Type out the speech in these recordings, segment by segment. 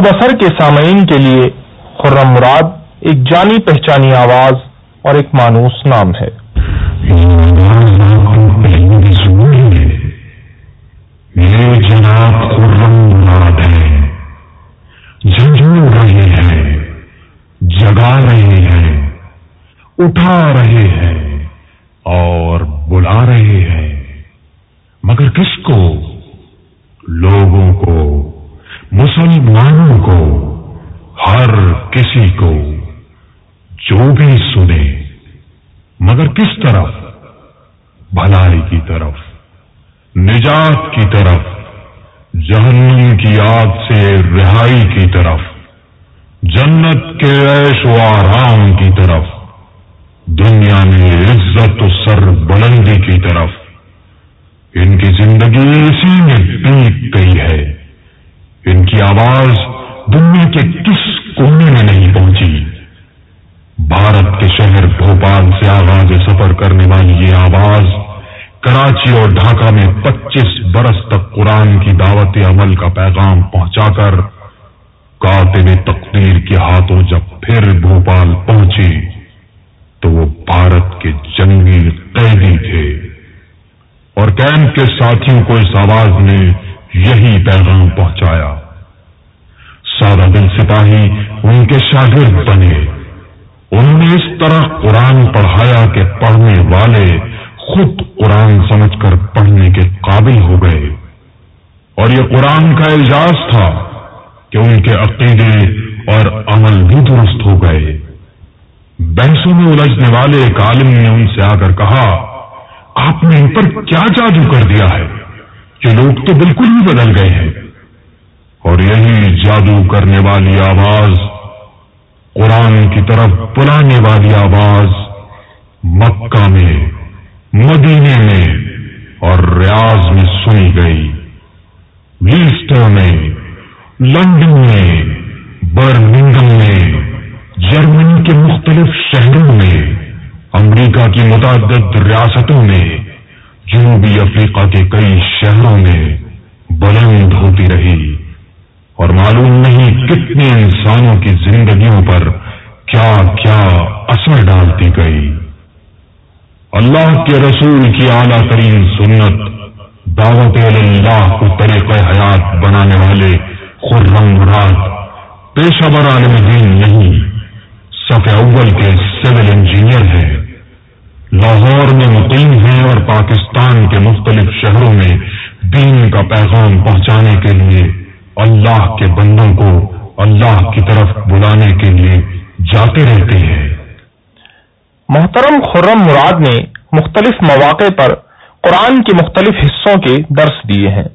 بسر کے سامعین کے لیے خرم مراد ایک جانی پہچانی آواز اور ایک مانوس نام ہے۔ یہ جناب خرم مراد ہے۔ جھنجھوڑ رہے ہیں، جگا رہے ہیں، اٹھا رہے ہیں اور بلا رہے ہیں۔ مگر کس کو؟ لوگوں کو۔ مسلمانوں کو، ہر کسی کو جو بھی سنے، مگر کس طرف؟ بھلائی کی طرف، نجات کی طرف، جہنم کی آگ سے رہائی کی طرف، جنت کے عیش و آرام کی طرف، دنیا میں عزت و سر بلندی کی طرف۔ ان کی زندگی اسی میں بیت گئی ہے۔ ان کی آواز دنیا کے کس کونے میں نہیں پہنچی؟ بھارت کے شہر بھوپال سے آغاز سفر کرنے والی یہ آواز کراچی اور ڈھاکہ میں پچیس برس تک قرآن کی دعوت عمل کا پیغام پہنچا کر کاتب تقدیر کے ہاتھوں جب پھر بھوپال پہنچی تو وہ بھارت کے جنگی قیدی تھے۔ اور کیمپ کے ساتھیوں کو اس آواز نے یہی پیغام پہنچایا۔ سادہ دل سپاہی ان کے شاگرد بنے۔ انہوں نے اس طرح قرآن پڑھایا کہ پڑھنے والے خود قرآن سمجھ کر پڑھنے کے قابل ہو گئے۔ اور یہ قرآن کا اعجاز تھا کہ ان کے عقیدے اور عمل بھی درست ہو گئے۔ بحثوں میں الجھنے والے ایک عالم نے ان سے آ کر کہا، آپ نے ان پر کیا جادو کر دیا ہے؟ کہ لوگ تو بالکل ہی بدل گئے ہیں۔ اور یہی جادو کرنے والی آواز، قرآن کی طرف بلانے والی آواز مکہ میں، مدینے میں اور ریاض میں سنی گئی۔ ویسٹر میں لندن میں برمنگم میں، جرمنی کے مختلف شہروں میں، امریکہ کی متعدد ریاستوں میں جنوبی افریقہ کے کئی شہروں میں بلند ہوتی رہی اور معلوم نہیں کتنے انسانوں کی زندگیوں پر کیا کیا اثر ڈالتی گئی۔ اللہ کے رسول کی اعلی ترین سنت، دعوت اللہ کو طریقہ حیات بنانے والے خرم مراد پیشہ بر عالم دین نہیں صف اول کے سول انجینئر ہیں۔ لاہور میں مقیم ہیں اور پاکستان کے مختلف شہروں میں دین کا پیغام پہنچانے کے لیے اللہ کے بندوں کو اللہ کی طرف بلانے کے لیے جاتے رہتے ہیں۔ محترم خرم مراد نے مختلف مواقع پر قرآن کے مختلف حصوں کے درس دیے ہیں۔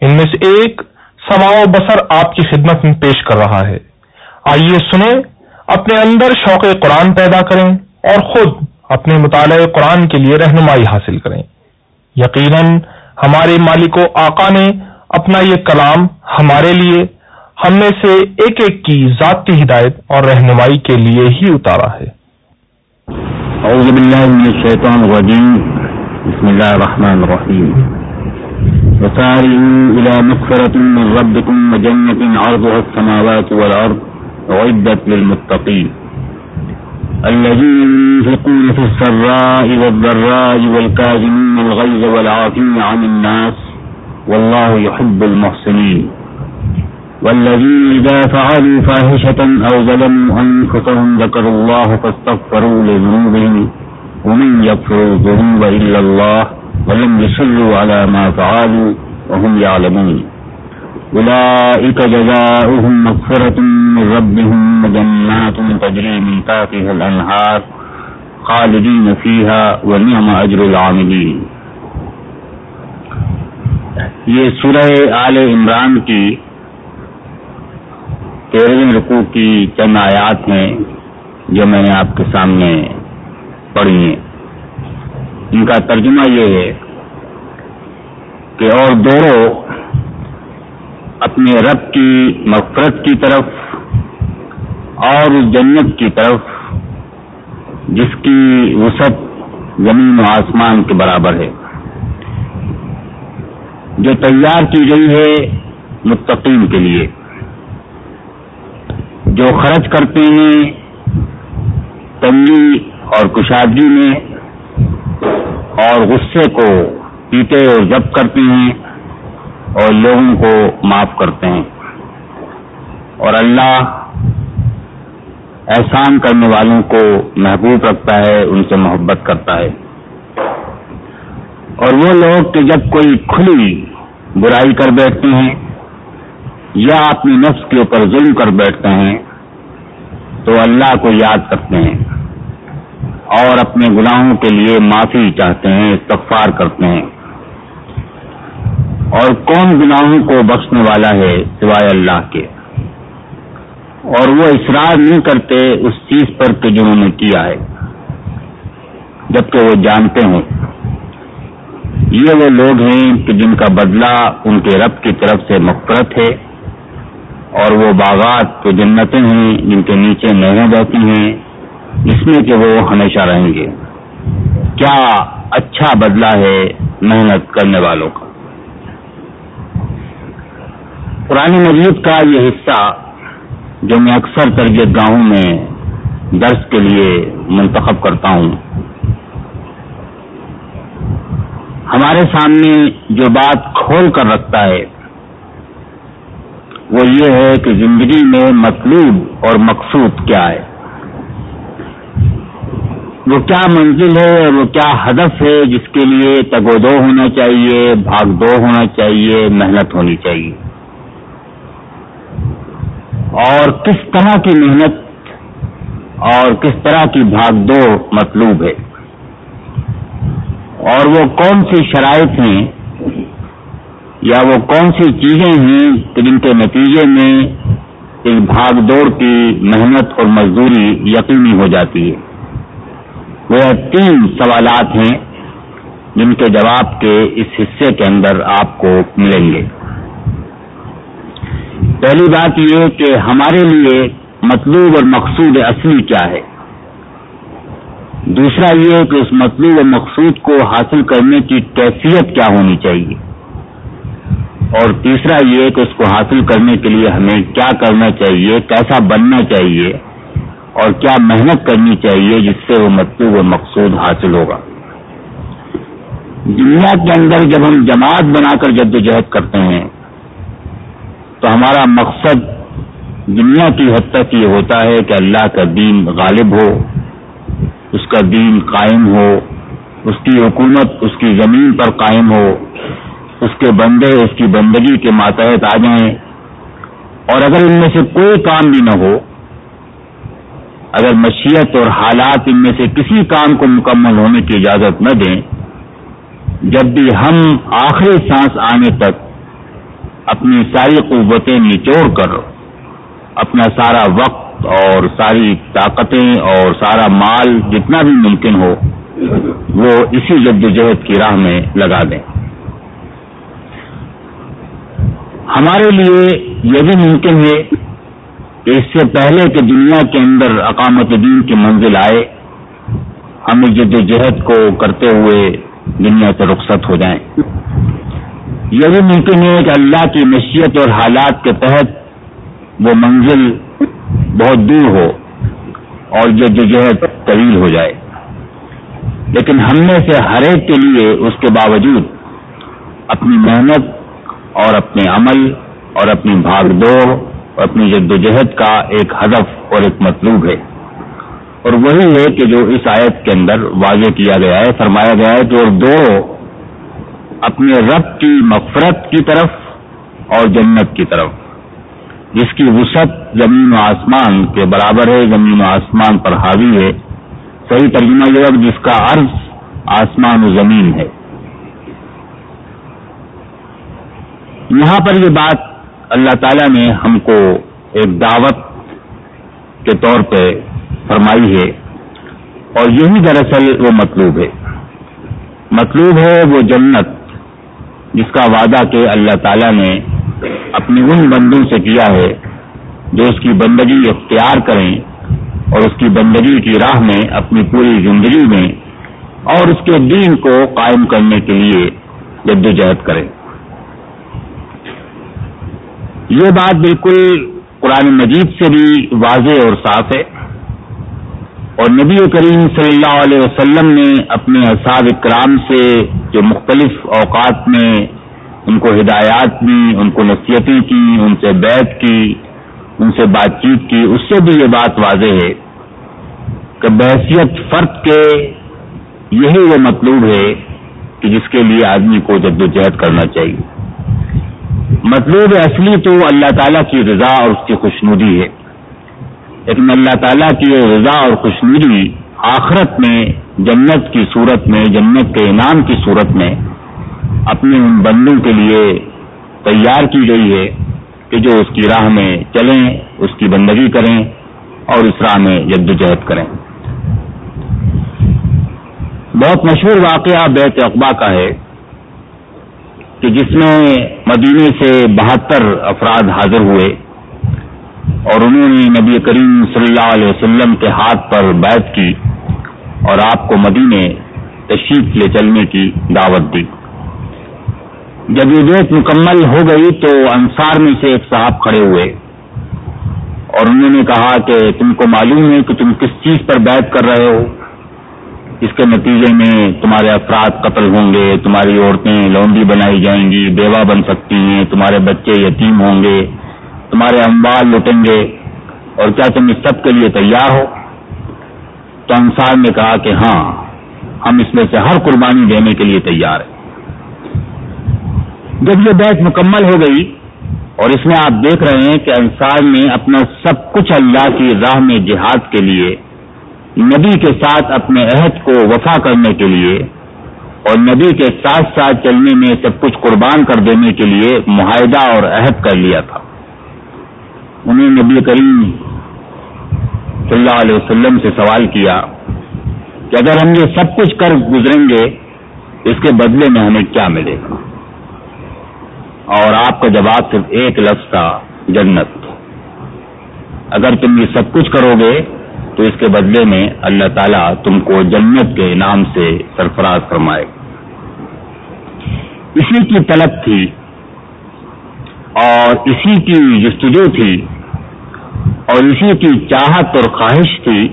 ان میں سے ایک سما و بسر آپ کی خدمت میں پیش کر رہا ہے۔ آئیے سنیں، اپنے اندر شوق قرآن پیدا کریں اور خود اپنے مطالعہ قرآن کے لیے رہنمائی حاصل کریں۔ یقیناً ہمارے مالک و آقا نے اپنا یہ کلام ہمارے لیے ہم میں سے ایک ایک کی ذاتی ہدایت اور رہنمائی کے لیے ہی اتارا ہے۔ اعوذ باللہ من الشیطان الرجیم۔ بسم اللہ الرحمن الرحیم۔ وسارعوا الى مغفرة من ربكم وجنة عرضها السماوات والارض وعدت للمتقين الذين ينفقون في السراء والضراء والكاظمين الغيظ والعافين عن الناس والله يحب المحسنين والذين إذا فعلوا فاحشة أو ظلموا أنفسهم ذكروا الله فاستغفروا لذنوبهم ومن يغفر الذنوب إلا الله ولم يصروا على ما فعلوا وهم يعلمون أولئك جزاؤهم مغفرة من ربهم وجنات تجري من تحتها الأنهار خالدين فيها ونعم أجر العاملين. یہ سورہ آل عمران کی تیرہویں رقو کی چند آیات ہیں جو میں نے آپ کے سامنے پڑھی ہیں۔ ان کا ترجمہ یہ ہے کہ اور دورو اپنے رب کی مغفرت کی طرف اور اس جنت کی طرف، جس کی وسعت زمین و آسمان کے برابر ہے۔ جو تیار کی گئی ہے متقین کے لیے۔ جو خرچ کرتے ہیں تنگی اور کشادگی میں اور غصے کو پیتے اور ضبط کرتے ہیں اور لوگوں کو معاف کرتے ہیں۔ اور اللہ احسان کرنے والوں کو محبوب رکھتا ہے، ان سے محبت کرتا ہے۔ اور وہ لوگ کہ جب کوئی کھلی برائی کر بیٹھتے ہیں یا اپنی نفس کے اوپر ظلم کر بیٹھتے ہیں، تو اللہ کو یاد کرتے ہیں۔ اور اپنے گناہوں کے لیے معافی چاہتے ہیں، استغفار کرتے ہیں۔ اور کون گناہوں کو بخشنے والا ہے سوائے اللہ کے؟ اور وہ اصرار نہیں کرتے اس چیز پر کہ جنہوں نے کیا ہے، جبکہ وہ جانتے ہیں۔ یہ وہ لوگ ہیں کہ جن کا بدلہ ان کے رب کی طرف سے مفرت ہے، اور وہ باغات تو جنتیں ہیں جن کے نیچے نہریں بہتی ہیں جس میں کہ وہ ہمیشہ رہیں گے۔ کیا اچھا بدلہ ہے محنت کرنے والوں کا؟ قرآن مجید کا یہ حصہ جو میں اکثر ترجیح گاہوں میں درس کے لیے منتخب کرتا ہوں، ہمارے سامنے جو بات کھول کر رکھتا ہے، وہ یہ ہے کہ زندگی میں مطلوب اور مقصود کیا ہے۔ وہ کیا منزل ہے اور وہ کیا ہدف ہے جس کے لیے تگ و دو ہونا چاہیے، بھاگ دو ہونا چاہیے، محنت ہونی چاہیے۔ اور کس طرح کی محنت اور کس طرح کی بھاگ دو مطلوب ہے؟ اور وہ کون سی شرائط ہیں یا وہ کون سی چیزیں ہیں جن کے نتیجے میں اس بھاگ دوڑ کی محنت اور مزدوری یقینی ہو جاتی ہے؟ وہ تین سوالات ہیں جن کے جواب کے اس حصے کے اندر آپ کو ملیں گے۔ پہلی بات یہ کہ ہمارے لیے مطلوب اور مقصود اصلی کیا ہے؟ دوسرا یہ کہ اس مطلوب و مقصود کو حاصل کرنے کی کیفیت کیا ہونی چاہیے۔ اور تیسرا یہ کہ اس کو حاصل کرنے کے لیے ہمیں کیا کرنا چاہیے، کیسا بننا چاہیے، اور کیا محنت کرنی چاہیے جس سے وہ مطلوب و مقصود حاصل ہوگا۔ دنیا کے اندر جب ہم جماعت بنا کر جد و جہد کرتے ہیں تو ہمارا مقصد دنیا کی حد تک یہ ہوتا ہے کہ اللہ کا دین غالب ہو، اس کا دین قائم ہو، اس کی حکومت اس کی زمین پر قائم ہو، اس کے بندے اس کی بندگی کے ماتحت آ جائیں۔ اور اگر ان میں سے کوئی کام بھی نہ ہو، اگر مشیت اور حالات ان میں سے کسی کام کو مکمل ہونے کی اجازت نہ دیں، جب بھی ہم آخری سانس آنے تک اپنی ساری قوتیں نچوڑ کر، اپنا سارا وقت اور ساری طاقتیں اور سارا مال جتنا بھی ممکن ہو، وہ اسی جد و جہد کی راہ میں لگا دیں۔ ہمارے لیے یہ بھی ممکن ہے کہ اس سے پہلے کہ دنیا کے اندر اقامت دین کی منزل آئے ہم اس جد و جہد کو کرتے ہوئے دنیا سے رخصت ہو جائیں۔ یہ بھی ممکن ہے کہ اللہ کی نشیت اور حالات کے تحت وہ منزل بہت دور ہو اور جو جہد طویل ہو جائے۔ لیکن ہم میں سے ہر ایک کے لیے اس کے باوجود اپنی محنت اور اپنے عمل اور اپنی بھاگ دوڑ اور اپنی جد و جہد کا ایک ہدف اور ایک مطلوب ہے۔ اور وہی ہے کہ جو اس آیت کے اندر واضح کیا گیا ہے، فرمایا گیا ہے کہ اور دو اپنے رب کی مفرت کی طرف اور جنت کی طرف۔ جس کی وسعت زمین و آسمان کے برابر ہے، زمین و آسمان پر حاوی ہے۔ صحیح ترجمہ یہ وقت جس کا عرض آسمان و زمین ہے۔ یہاں پر یہ بات اللہ تعالی نے ہم کو ایک دعوت کے طور پہ فرمائی ہے اور یہی دراصل وہ مطلوب ہے۔ مطلوب ہے وہ جنت۔ جس کا وعدہ کہ اللہ تعالی نے اپنے ان بندوں سے کیا ہے جو اس کی بندگی اختیار کریں اور اس کی بندگی کی راہ میں اپنی پوری زندگی میں اور اس کے دین کو قائم کرنے کے لیے جدوجہد کریں۔ یہ بات بالکل قرآن مجید سے بھی واضح اور صاف ہے۔ اور نبی کریم صلی اللہ علیہ وسلم نے اپنے اصحاب اکرام سے جو مختلف اوقات میں ان کو ہدایات دی، ان کو نصیحتیں کی، ان سے بیت کی، ان سے بات چیت کی، اس سے بھی یہ بات واضح ہے کہ بحثیت فرد کے یہی وہ مطلوب ہے کہ جس کے لیے آدمی کو جد و جہد کرنا چاہیے۔ مطلوب اصلی تو اللہ تعالیٰ کی رضا اور اس کی خوشنودی ہے۔ لیکن اللہ تعالیٰ کی رضا اور خوشنودی آخرت میں، جنت کی صورت میں، جنت کے انعام کی صورت میں اپنے ان بندوں کے لیے تیار کی گئی ہے کہ جو اس کی راہ میں چلیں، اس کی بندگی کریں اور اس راہ میں جدوجہد کریں۔ بہت مشہور واقعہ بیت اقبا کا ہے کہ جس میں مدینے سے بہتر افراد حاضر ہوئے۔ اور انہوں نے نبی کریم صلی اللہ علیہ وسلم کے ہاتھ پر بیت کی اور آپ کو مدینے تشریف لے چلنے کی دعوت دی۔ جب یہ بیت مکمل ہو گئی تو انصار میں سے ایک صاحب کھڑے ہوئے اور انہوں نے کہا کہ تم کو معلوم ہے کہ تم کس چیز پر بیت کر رہے ہو؟ اس کے نتیجے میں تمہارے افراد قتل ہوں گے، تمہاری عورتیں لونڈی بنائی جائیں گی، بیوہ بن سکتی ہیں، تمہارے بچے یتیم ہوں گے۔ تمہارے اموال لٹیں گے اور کیا تم اس سب کے لیے تیار ہو؟ تو انصار نے کہا کہ ہاں ہم اس میں سے ہر قربانی دینے کے لیے تیار ہیں۔ جب یہ بیت مکمل ہو گئی اور اس میں آپ دیکھ رہے ہیں کہ انصار نے اپنا سب کچھ اللہ کی راہ میں جہاد کے لیے، نبی کے ساتھ اپنے عہد کو وفا کرنے کے لیے اور نبی کے ساتھ ساتھ چلنے میں سب کچھ قربان کر دینے کے لیے معاہدہ اور عہد کر لیا تھا۔ انہیں نبی کریم صلی اللہ علیہ وسلم سے سوال کیا کہ اگر ہم یہ سب کچھ کر گزریں گے، اس کے بدلے میں ہمیں کیا ملے گا؟ اور آپ کا جواب صرف ایک لفظ تھا، جنت۔ اگر تم یہ سب کچھ کرو گے، تو اس کے بدلے میں اللہ تعالیٰ تم کو جنت کے انعام سے سرفراز فرمائے گا۔ اسی کی طلب تھی اور اسی کی جستجو تھی اور اسی کی چاہت اور خواہش تھی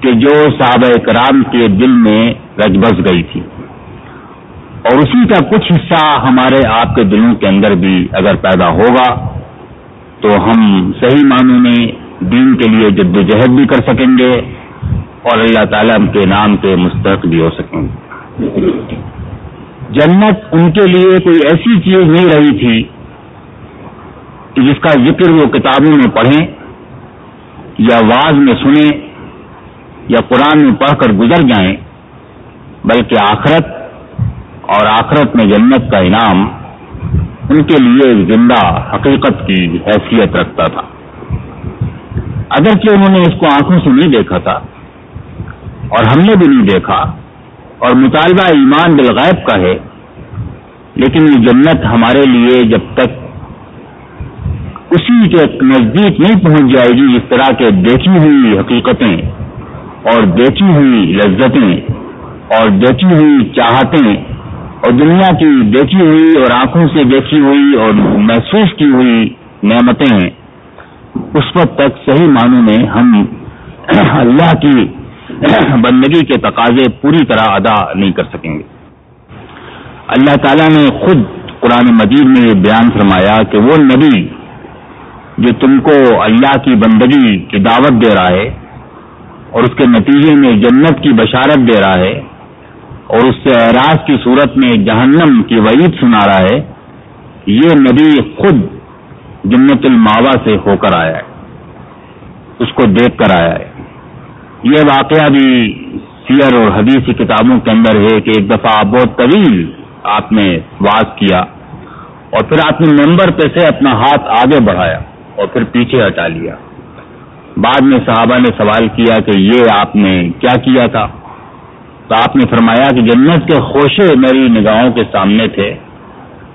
کہ جو صحابہ کرام کے دل میں رج بس گئی تھی۔ اور اسی کا کچھ حصہ ہمارے آپ کے دلوں کے اندر بھی اگر پیدا ہوگا تو ہم صحیح معنوں میں دین کے لیے جد و جہد بھی کر سکیں گے اور اللہ تعالیٰ کے نام کے مستحق بھی ہو سکیں گے۔ جنت ان کے لیے کوئی ایسی چیز نہیں رہی تھی کہ جس کا ذکر وہ کتابوں میں پڑھیں یا واز میں سنیں یا قرآن میں پڑھ کر گزر جائیں، بلکہ آخرت اور آخرت میں جنت کا انعام ان کے لیے زندہ حقیقت کی حیثیت رکھتا تھا۔ اگرچہ انہوں نے اس کو آنکھوں سے نہیں دیکھا تھا اور ہم نے بھی نہیں دیکھا اور مطالبہ ایمان بالغیب کا ہے، لیکن یہ جنت ہمارے لیے جب تک اسی کے نزدیک نہیں پہنچ جائے گی اس طرح کے دیکھی ہوئی حقیقتیں اور دیکھی ہوئی لذتیں اور دیکھی ہوئی چاہتیں اور دنیا کی دیکھی ہوئی اور آنکھوں سے دیکھی ہوئی اور محسوس کی ہوئی نعمتیں اس وقت تک صحیح معنوں میں ہم اللہ کی بندگی کے تقاضے پوری طرح ادا نہیں کر سکیں گے۔ اللہ تعالیٰ نے خود قرآن مجید میں یہ بیان فرمایا کہ وہ نبی جو تم کو اللہ کی بندگی کی دعوت دے رہا ہے اور اس کے نتیجے میں جنت کی بشارت دے رہا ہے اور اس سے اعراض کی صورت میں جہنم کی وعید سنا رہا ہے، یہ نبی خود جنت الماوا سے ہو کر آیا ہے، اس کو دیکھ کر آیا ہے۔ یہ واقعہ بھی سیر اور حدیث کی کتابوں کے اندر ہے کہ ایک دفعہ بہت طویل آپ نے واز کیا اور پھر آپ نے ممبر پہ سے اپنا ہاتھ آگے بڑھایا۔ اور پھر پیچھے ہٹا لیا۔ بعد میں صحابہ نے سوال کیا کہ یہ آپ نے کیا کیا تھا؟ تو آپ نے فرمایا کہ جنت کے خوشے میری نگاہوں کے سامنے تھے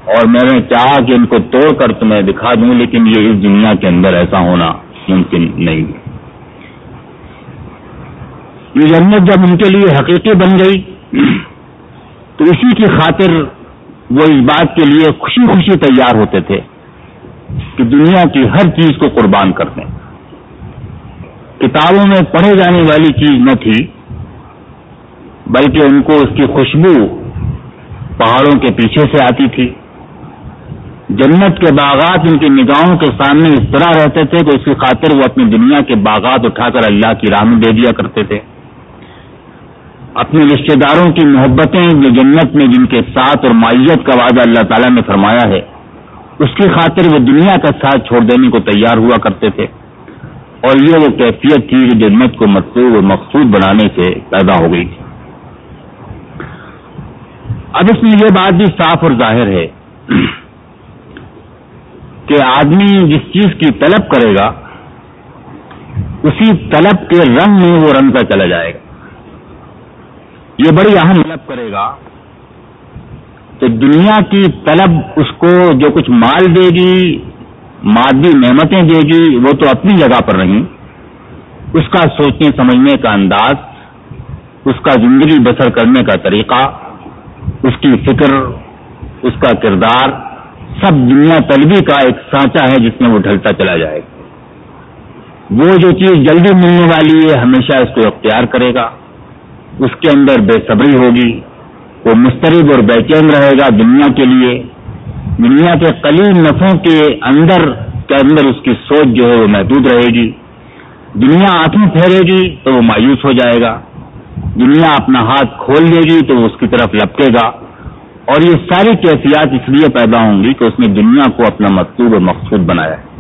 اور میں نے چاہا کہ ان کو توڑ کر تمہیں دکھا دوں، لیکن یہ اس دنیا کے اندر ایسا ہونا ممکن نہیں۔ یہ جنت جب ان کے لیے حقیقی بن گئی، تو اسی کی خاطر وہ اس بات کے لیے خوشی خوشی تیار ہوتے تھے۔ کہ دنیا کی ہر چیز کو قربان کر دیں۔ کتابوں میں پڑھے جانے والی چیز نہ تھی، بلکہ ان کو اس کی خوشبو پہاڑوں کے پیچھے سے آتی تھی۔ جنت کے باغات ان کی نگاہوں کے سامنے اس طرح رہتے تھے کہ اس کی خاطر وہ اپنی دنیا کے باغات اٹھا کر اللہ کی راہ میں دے دیا کرتے تھے۔ اپنے رشتے داروں کی محبتیں جو جنت میں جن کے ساتھ اور مائیت کا وعدہ اللہ تعالیٰ نے فرمایا ہے اس کی خاطر وہ دنیا کا ساتھ چھوڑ دینے کو تیار ہوا کرتے تھے۔ اور یہ وہ کیفیت تھی جو جنت کو مطلوب اور مقصود بنانے سے پیدا ہو گئی تھی۔ اب اس میں یہ بات بھی صاف اور ظاہر ہے کہ آدمی جس چیز کی طلب کرے گا، اسی طلب کے رنگ میں وہ رنگتا چلا جائے گا۔ یہ بڑی اہم طلب کرے گا تو دنیا کی طلب اس کو جو کچھ مال دے گی، مادی نعمتیں دے گی، وہ تو اپنی جگہ پر رہیں۔ اس کا سوچنے، سمجھنے کا انداز، اس کا زندگی بسر کرنے کا طریقہ، اس کی فکر، اس کا کردار، سب دنیا طلبی کا ایک سانچا ہے جس میں وہ ڈھلتا چلا جائے گا۔ وہ جو چیز جلدی ملنے والی ہے، ہمیشہ اس کو اختیار کرے گا۔ اس کے اندر بے صبری ہوگی۔ وہ مسترد اور بے چین رہے گا دنیا کے لیے۔ دنیا کے قلیل نفوں کے اندر کے اندر اس کی سوچ جو ہے وہ محدود رہے گی۔ دنیا آنکھیں پھیرے گی تو وہ مایوس ہو جائے گا۔ دنیا اپنا ہاتھ کھول دے گی تو وہ اس کی طرف لپکے گا۔ اور یہ ساری کیفیات اس لیے پیدا ہوں گی کہ اس نے دنیا کو اپنا مقصود اور مقصود بنایا۔ ہے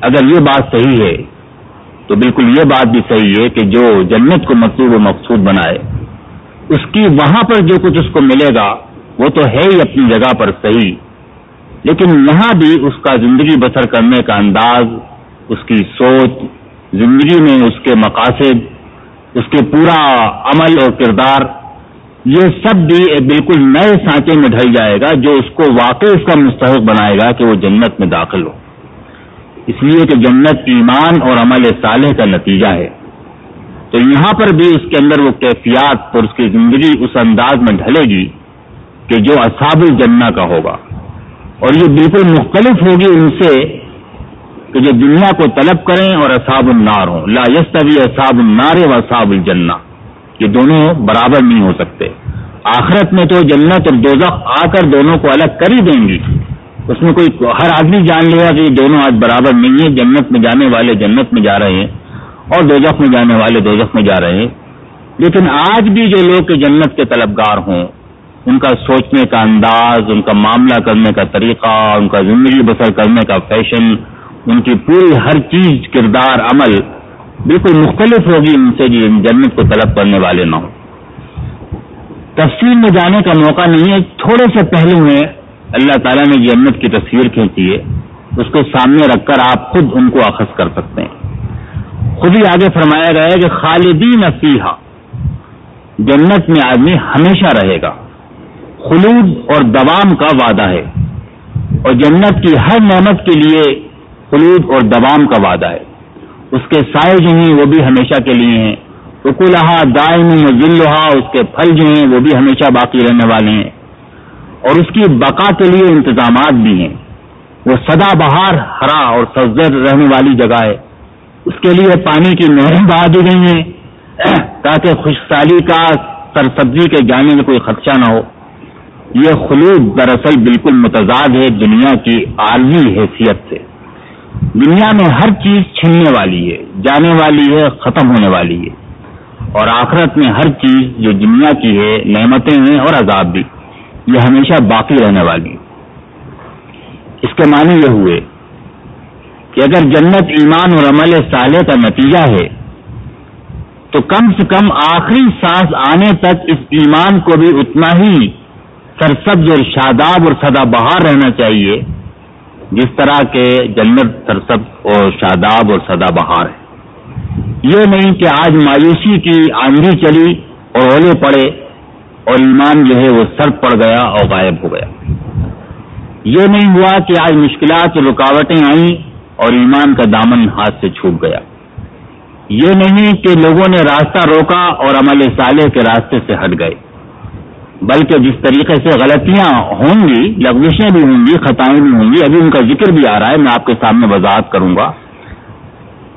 اگر یہ بات صحیح ہے تو بالکل یہ بات بھی صحیح ہے کہ جو جنت کو مقصود و مقصود بنائے اس کی وہاں پر جو کچھ اس کو ملے گا، وہ تو ہے ہی اپنی جگہ پر صحیح۔ لیکن یہاں بھی اس کا زندگی بسر کرنے کا انداز، اس کی سوچ، زندگی میں اس کے مقاصد، اس کے پورا عمل اور کردار، یہ سب بھی بالکل نئے سانچے میں ڈھل جائے گا، جو اس کو واقع اس کا مستحق بنائے گا کہ وہ جنت میں داخل ہو۔ اس لیے کہ جنت ایمان اور عمل صالح کا نتیجہ ہے۔ تو یہاں پر بھی اس کے اندر وہ کیفیات اور اس کی زندگی اس انداز میں ڈھلے گی کہ جو اصاب الجنہ کا ہوگا۔ اور یہ بالکل مختلف ہوگی ان سے کہ جو دنیا کو طلب کریں اور اصاب النار ہوں۔ لا یستوی اصاب النار و اصاب الجنہ۔ یہ دونوں برابر نہیں ہو سکتے۔ آخرت میں تو جنت اور دوزخ آ کر دونوں کو الگ کر ہی دیں گی۔ اس میں کوئی ہر آدمی جان لے گا کہ یہ دونوں آج برابر نہیں ہے جنت میں جانے والے جنت میں جا رہے ہیں۔ اور دوزخ میں جانے والے دوزخ میں جا رہے ہیں۔ لیکن آج بھی جو لوگ جنت کے طلبگار ہوں، ان کا سوچنے کا انداز، ان کا معاملہ کرنے کا طریقہ، ان کا زندگی بسر کرنے کا فیشن، ان کی پوری ہر چیز، کردار، عمل بالکل مختلف ہوگی ان سے جی، جو جنت کو طلب کرنے والے نہ ہوں۔ تفصیل میں جانے کا موقع نہیں ہے، تھوڑے سے پہلے میں اللہ تعالیٰ نے جنت کی تصویر کھینچی ہے۔ اس کو سامنے رکھ کر آپ خود ان کو اخذ کر سکتے ہیں۔ خود ہی آگے فرمایا گیا ہے کہ خالدین فیحا جنت میں آدمی ہمیشہ رہے گا۔ خلود اور دوام کا وعدہ ہے۔ اور جنت کی ہر نعمت کے لیے خلود اور دوام کا وعدہ ہے۔ اس کے سائے جو ہیں وہ بھی ہمیشہ کے لیے ہیں۔ اکولہا دائم ذلحا اس کے پھل جو ہیں وہ بھی ہمیشہ باقی رہنے والے ہیں۔ اور اس کی بقا کے لیے انتظامات بھی ہیں۔ وہ سدا بہار ہرا اور سزر رہنے والی جگہ ہے۔ اس کے لیے پانی کی نہریں بہا دی گئی ہیں۔ تاکہ خوش سالی کا سرسبزی کے جانے میں کوئی خدشہ نہ ہو۔ یہ خلوص دراصل بالکل متضاد ہے دنیا کی عالمی حیثیت سے۔ دنیا میں ہر چیز چھننے والی ہے، جانے والی ہے، ختم ہونے والی ہے۔ اور آخرت میں ہر چیز جو دنیا کی ہے، نعمتیں ہیں اور عذاب بھی، یہ ہمیشہ باقی رہنے والی۔ اس کے معنی یہ ہوئے کہ اگر جنت ایمان اور عمل صالح کا نتیجہ ہے، تو کم سے کم آخری سانس آنے تک اس ایمان کو بھی اتنا ہی سرسبز اور شاداب اور سدا بہار رہنا چاہیے، جس طرح کے جنت سرسب اور شاداب اور سدا بہار ہے۔ یہ نہیں کہ آج مایوسی کی آندھی چلی اور اولے پڑے اور ایمان جو ہے وہ سر پڑ گیا اور غائب ہو گیا۔ یہ نہیں ہوا کہ آج مشکلات اور رکاوٹیں آئیں اور ایمان کا دامن ہاتھ سے چھوٹ گیا۔ یہ نہیں کہ لوگوں نے راستہ روکا اور عمل صالح کے راستے سے ہٹ گئے، بلکہ جس طریقے سے غلطیاں ہوں گی لغزشیں بھی ہوں گی، خطائیں بھی ہوں گی، ابھی ان کا ذکر بھی آ رہا ہے، میں آپ کے سامنے وضاحت کروں گا۔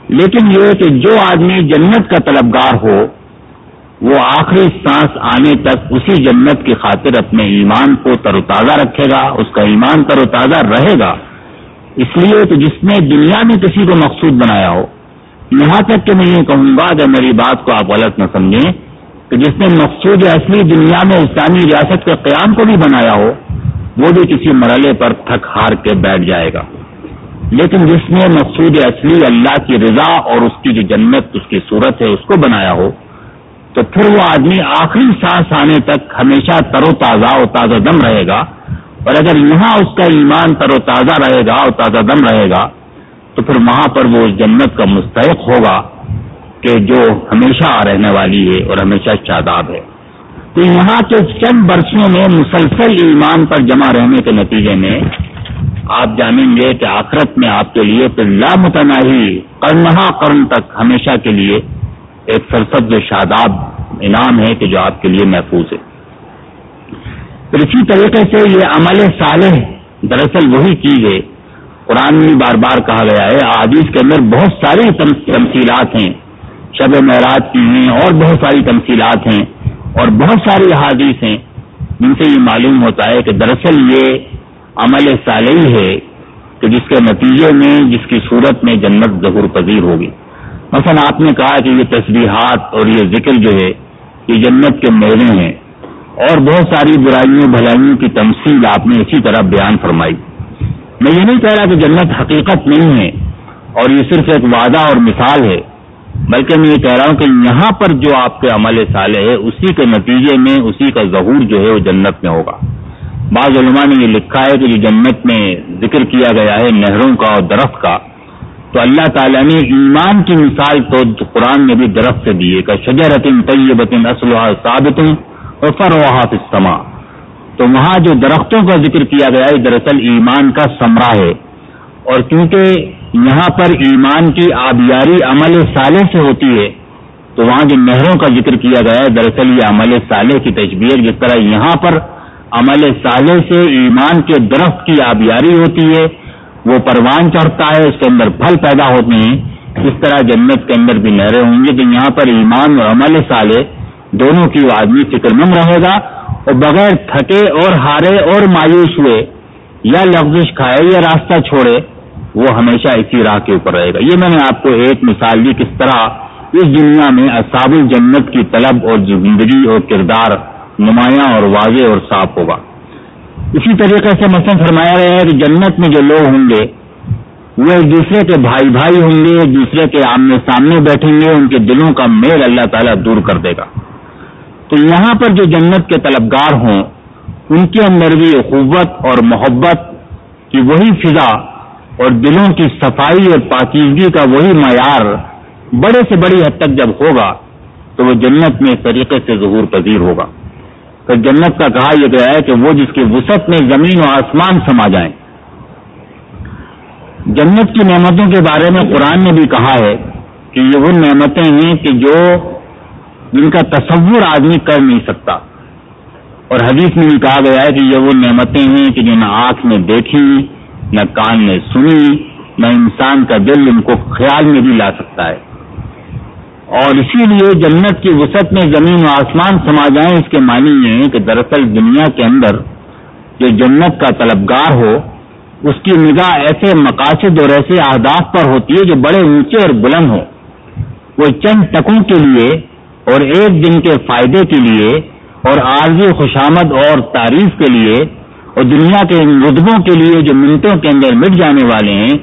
لیکن یہ کہ جو آدمی جنت کا طلبگار ہو، وہ آخری سانس آنے تک اسی جنت کی خاطر اپنے ایمان کو تر و تازہ رکھے گا، اس کا ایمان تر و تازہ رہے گا۔ اس لیے کہ جس نے دنیا میں کسی کو مقصود بنایا ہو، یہاں تک کہ میں یہ کہوں گا، اگر میری بات کو آپ غلط نہ سمجھیں، کہ جس نے مقصود اصلی دنیا میں اسلامی ریاست کے قیام کو بھی بنایا ہو، وہ بھی کسی مرحلے پر تھک ہار کے بیٹھ جائے گا۔ لیکن جس نے مقصود اصلی اللہ کی رضا اور اس کی جو جنت، اس کی صورت ہے، اس کو بنایا ہو، تو پھر وہ آدمی آخری سانس آنے تک ہمیشہ تر و تازہ اور تازہ دم رہے گا۔ اور اگر یہاں اس کا ایمان تر و تازہ رہے گا اور تازہ دم رہے گا، تو پھر وہاں پر وہ اس جنت کا مستحق ہوگا کہ جو ہمیشہ رہنے والی ہے اور ہمیشہ شاداب ہے۔ تو یہاں کے چند برسوں میں مسلسل ایمان پر جمع رہنے کے نتیجے میں آپ جانیں گے کہ آخرت میں آپ کے لیے پھر لامتناہی کرنہا کرن تک ہمیشہ کے لیے ایک سرسبز شاداب انعام ہے کہ جو آپ کے لیے محفوظ ہے۔ پھر اسی طریقے سے یہ عمل صالح دراصل وہی چیز ہے۔ قرآن میں بار بار کہا گیا ہے آدیش کے اندر بہت ساری تمثیلات ہیں۔ شب معراج کی ہیں، اور بہت ساری تمثیلات ہیں اور بہت ساری احادیث ہیں۔ جن سے یہ معلوم ہوتا ہے کہ دراصل یہ عمل صالحی ہے کہ جس کے نتیجے میں، جس کی صورت میں جنت ظہور پذیر ہوگی۔ مثلا آپ نے کہا کہ یہ تصویرات اور یہ ذکر جو ہے، یہ جنت کے میوے ہیں۔ اور بہت ساری برائیوں، بھلائیوں کی تمثیل آپ نے اسی طرح بیان فرمائی۔ میں یہ نہیں کہہ رہا کہ جنت حقیقت نہیں ہے اور یہ صرف ایک وعدہ اور مثال ہے، بلکہ میں یہ کہہ رہا ہوں کہ یہاں پر جو آپ کے عمل صالح ہے، اسی کے نتیجے میں اسی کا ظہور جو ہے وہ جنت میں ہوگا۔ بعض علماء نے یہ لکھا ہے کہ جو جنت میں ذکر کیا گیا ہے نہروں کا اور درخت کا، تو اللہ تعالیٰ نے ایمان کی مثال تو قرآن میں بھی درخت سے دیے کا شجرتن طیبتن اسلحہ ثابت اور فروحا فما تو وہاں جو درختوں کا ذکر کیا گیا ہے، دراصل ایمان کا سمرا ہے۔ اور کیونکہ یہاں پر ایمان کی آبیاری عمل صالح سے ہوتی ہے، تو وہاں جو نہروں کا ذکر کیا گیا ہے، دراصل یہ عمل صالح کی تجبیر جس طرح یہاں پر عمل صالح سے ایمان کے درخت کی آبیاری ہوتی ہے، وہ پروان چڑھتا ہے، اس کے اندر پھل پیدا ہوتے ہیں۔ اس طرح جنت کے اندر بھی نہریں ہوں گی، تو یہاں پر ایمان اور عمل صالح دونوں کی آدمی فکر مند رہے گا اور بغیر تھکے اور ہارے اور مایوس ہوئے یا لفظش کھائے یا راستہ چھوڑے، وہ ہمیشہ اسی راہ کے اوپر رہے گا۔ یہ میں نے آپ کو ایک مثال دی کس طرح اس دنیا میں اصاب الجنت کی طلب اور زندگی اور کردار نمایاں اور واضح اور صاف ہوگا۔ اسی طریقے سے مثلاً فرمایا گیا ہے کہ جنت میں جو لوگ ہوں گے، وہ ایک دوسرے کے بھائی بھائی ہوں گے، ایک دوسرے کے آمنے سامنے بیٹھیں گے، ان کے دلوں کا میل اللہ تعالیٰ دور کر دے گا۔ تو یہاں پر جو جنت کے طلبگار ہوں، ان کے اندر بھی قوت اور محبت کی وہی فضا اور دلوں کی صفائی اور پاکیزگی کا وہی معیار بڑے سے بڑی حد تک جب ہوگا، تو وہ جنت میں طریقے سے ظہور پذیر ہوگا۔ تو جنت کا کہا یہ گیا ہے کہ وہ جس کی وسعت میں زمین و آسمان سما جائیں۔ جنت کی نعمتوں کے بارے میں قرآن نے بھی کہا ہے کہ یہ وہ نعمتیں ہیں کہ جو جن کا تصور آدمی کر نہیں سکتا۔ اور حدیث میں بھی کہا گیا ہے کہ یہ وہ نعمتیں ہیں کہ جو نہ آنکھ میں دیکھی، نہ کان نے سنی، نہ انسان کا دل ان کو خیال میں بھی لا سکتا ہے۔ اور اسی لیے جنت کی وسعت میں زمین و آسمان سما جائیں، اس کے معنی یہ ہے کہ دراصل دنیا کے اندر جو جنت کا طلبگار ہو، اس کی نگاہ ایسے مقاصد اور ایسے اہداف پر ہوتی ہے جو بڑے اونچے اور بلند ہوں۔ وہ چند ٹکوں کے لیے اور ایک دن کے فائدے کے لیے اور عارضی خوشامد اور تعریف کے لیے اور دنیا کے ان رتبوں کے لیے جو منٹوں کے اندر مٹ جانے والے ہیں،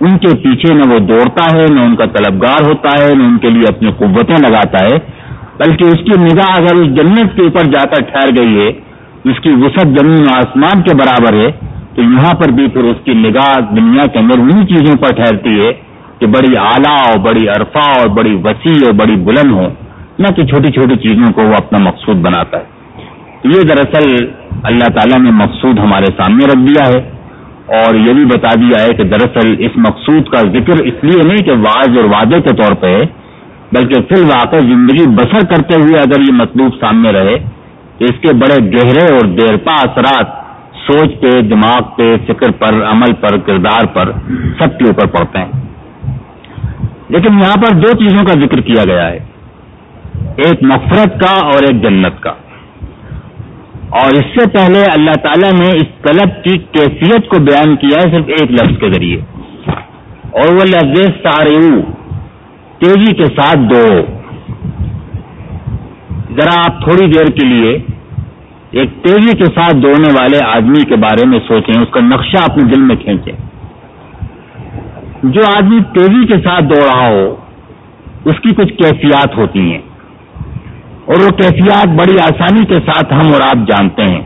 ان کے پیچھے نہ وہ دوڑتا ہے، نہ ان کا طلبگار ہوتا ہے، نہ ان کے لیے اپنی قوتیں لگاتا ہے، بلکہ اس کی نگاہ اگر اس جنت کے اوپر جا کر ٹھہر گئی ہے، اس کی وسعت زمین آسمان کے برابر ہے، تو یہاں پر بھی پھر اس کی نگاہ دنیا کے اندر انہیں چیزوں پر ٹھہرتی ہے کہ بڑی اعلیٰ اور بڑی عرفہ اور بڑی وسیع اور بڑی بلند ہو نہ کہ چھوٹی چھوٹی چیزوں کو وہ اپنا مقصود بناتا ہے۔ یہ دراصل اللہ تعالیٰ نے مقصود ہمارے سامنے رکھ دیا ہے اور یہ بھی بتا دیا ہے کہ دراصل اس مقصود کا ذکر اس لیے نہیں کہ واضح اور وعدے کے طور پہ ہے بلکہ فی الواقع زندگی بسر کرتے ہوئے اگر یہ مطلوب سامنے رہے تو اس کے بڑے گہرے اور دیرپا اثرات سوچ پہ، دماغ پہ، فکر پر، عمل پر، کردار پر، سب کے اوپر پڑتے ہیں۔ لیکن یہاں پر دو چیزوں کا ذکر کیا گیا ہے۔ ایک مفرت کا اور ایک جنت کا۔ اور اس سے پہلے اللہ تعالیٰ نے اس طلب کی کیفیت کو بیان کیا ہے صرف ایک لفظ کے ذریعے۔ اور وہ لفظ سارے تیزی کے ساتھ دو۔ ذرا آپ تھوڑی دیر کے لیے ایک تیزی کے ساتھ دوڑنے والے آدمی کے بارے میں سوچیں، اس کا نقشہ اپنے دل میں کھینچیں۔ جو آدمی تیزی کے ساتھ دوڑ رہا ہو، اس کی کچھ کیفیات ہوتی ہیں۔ اور وہ کیفیات بڑی آسانی کے ساتھ ہم اور آپ جانتے ہیں۔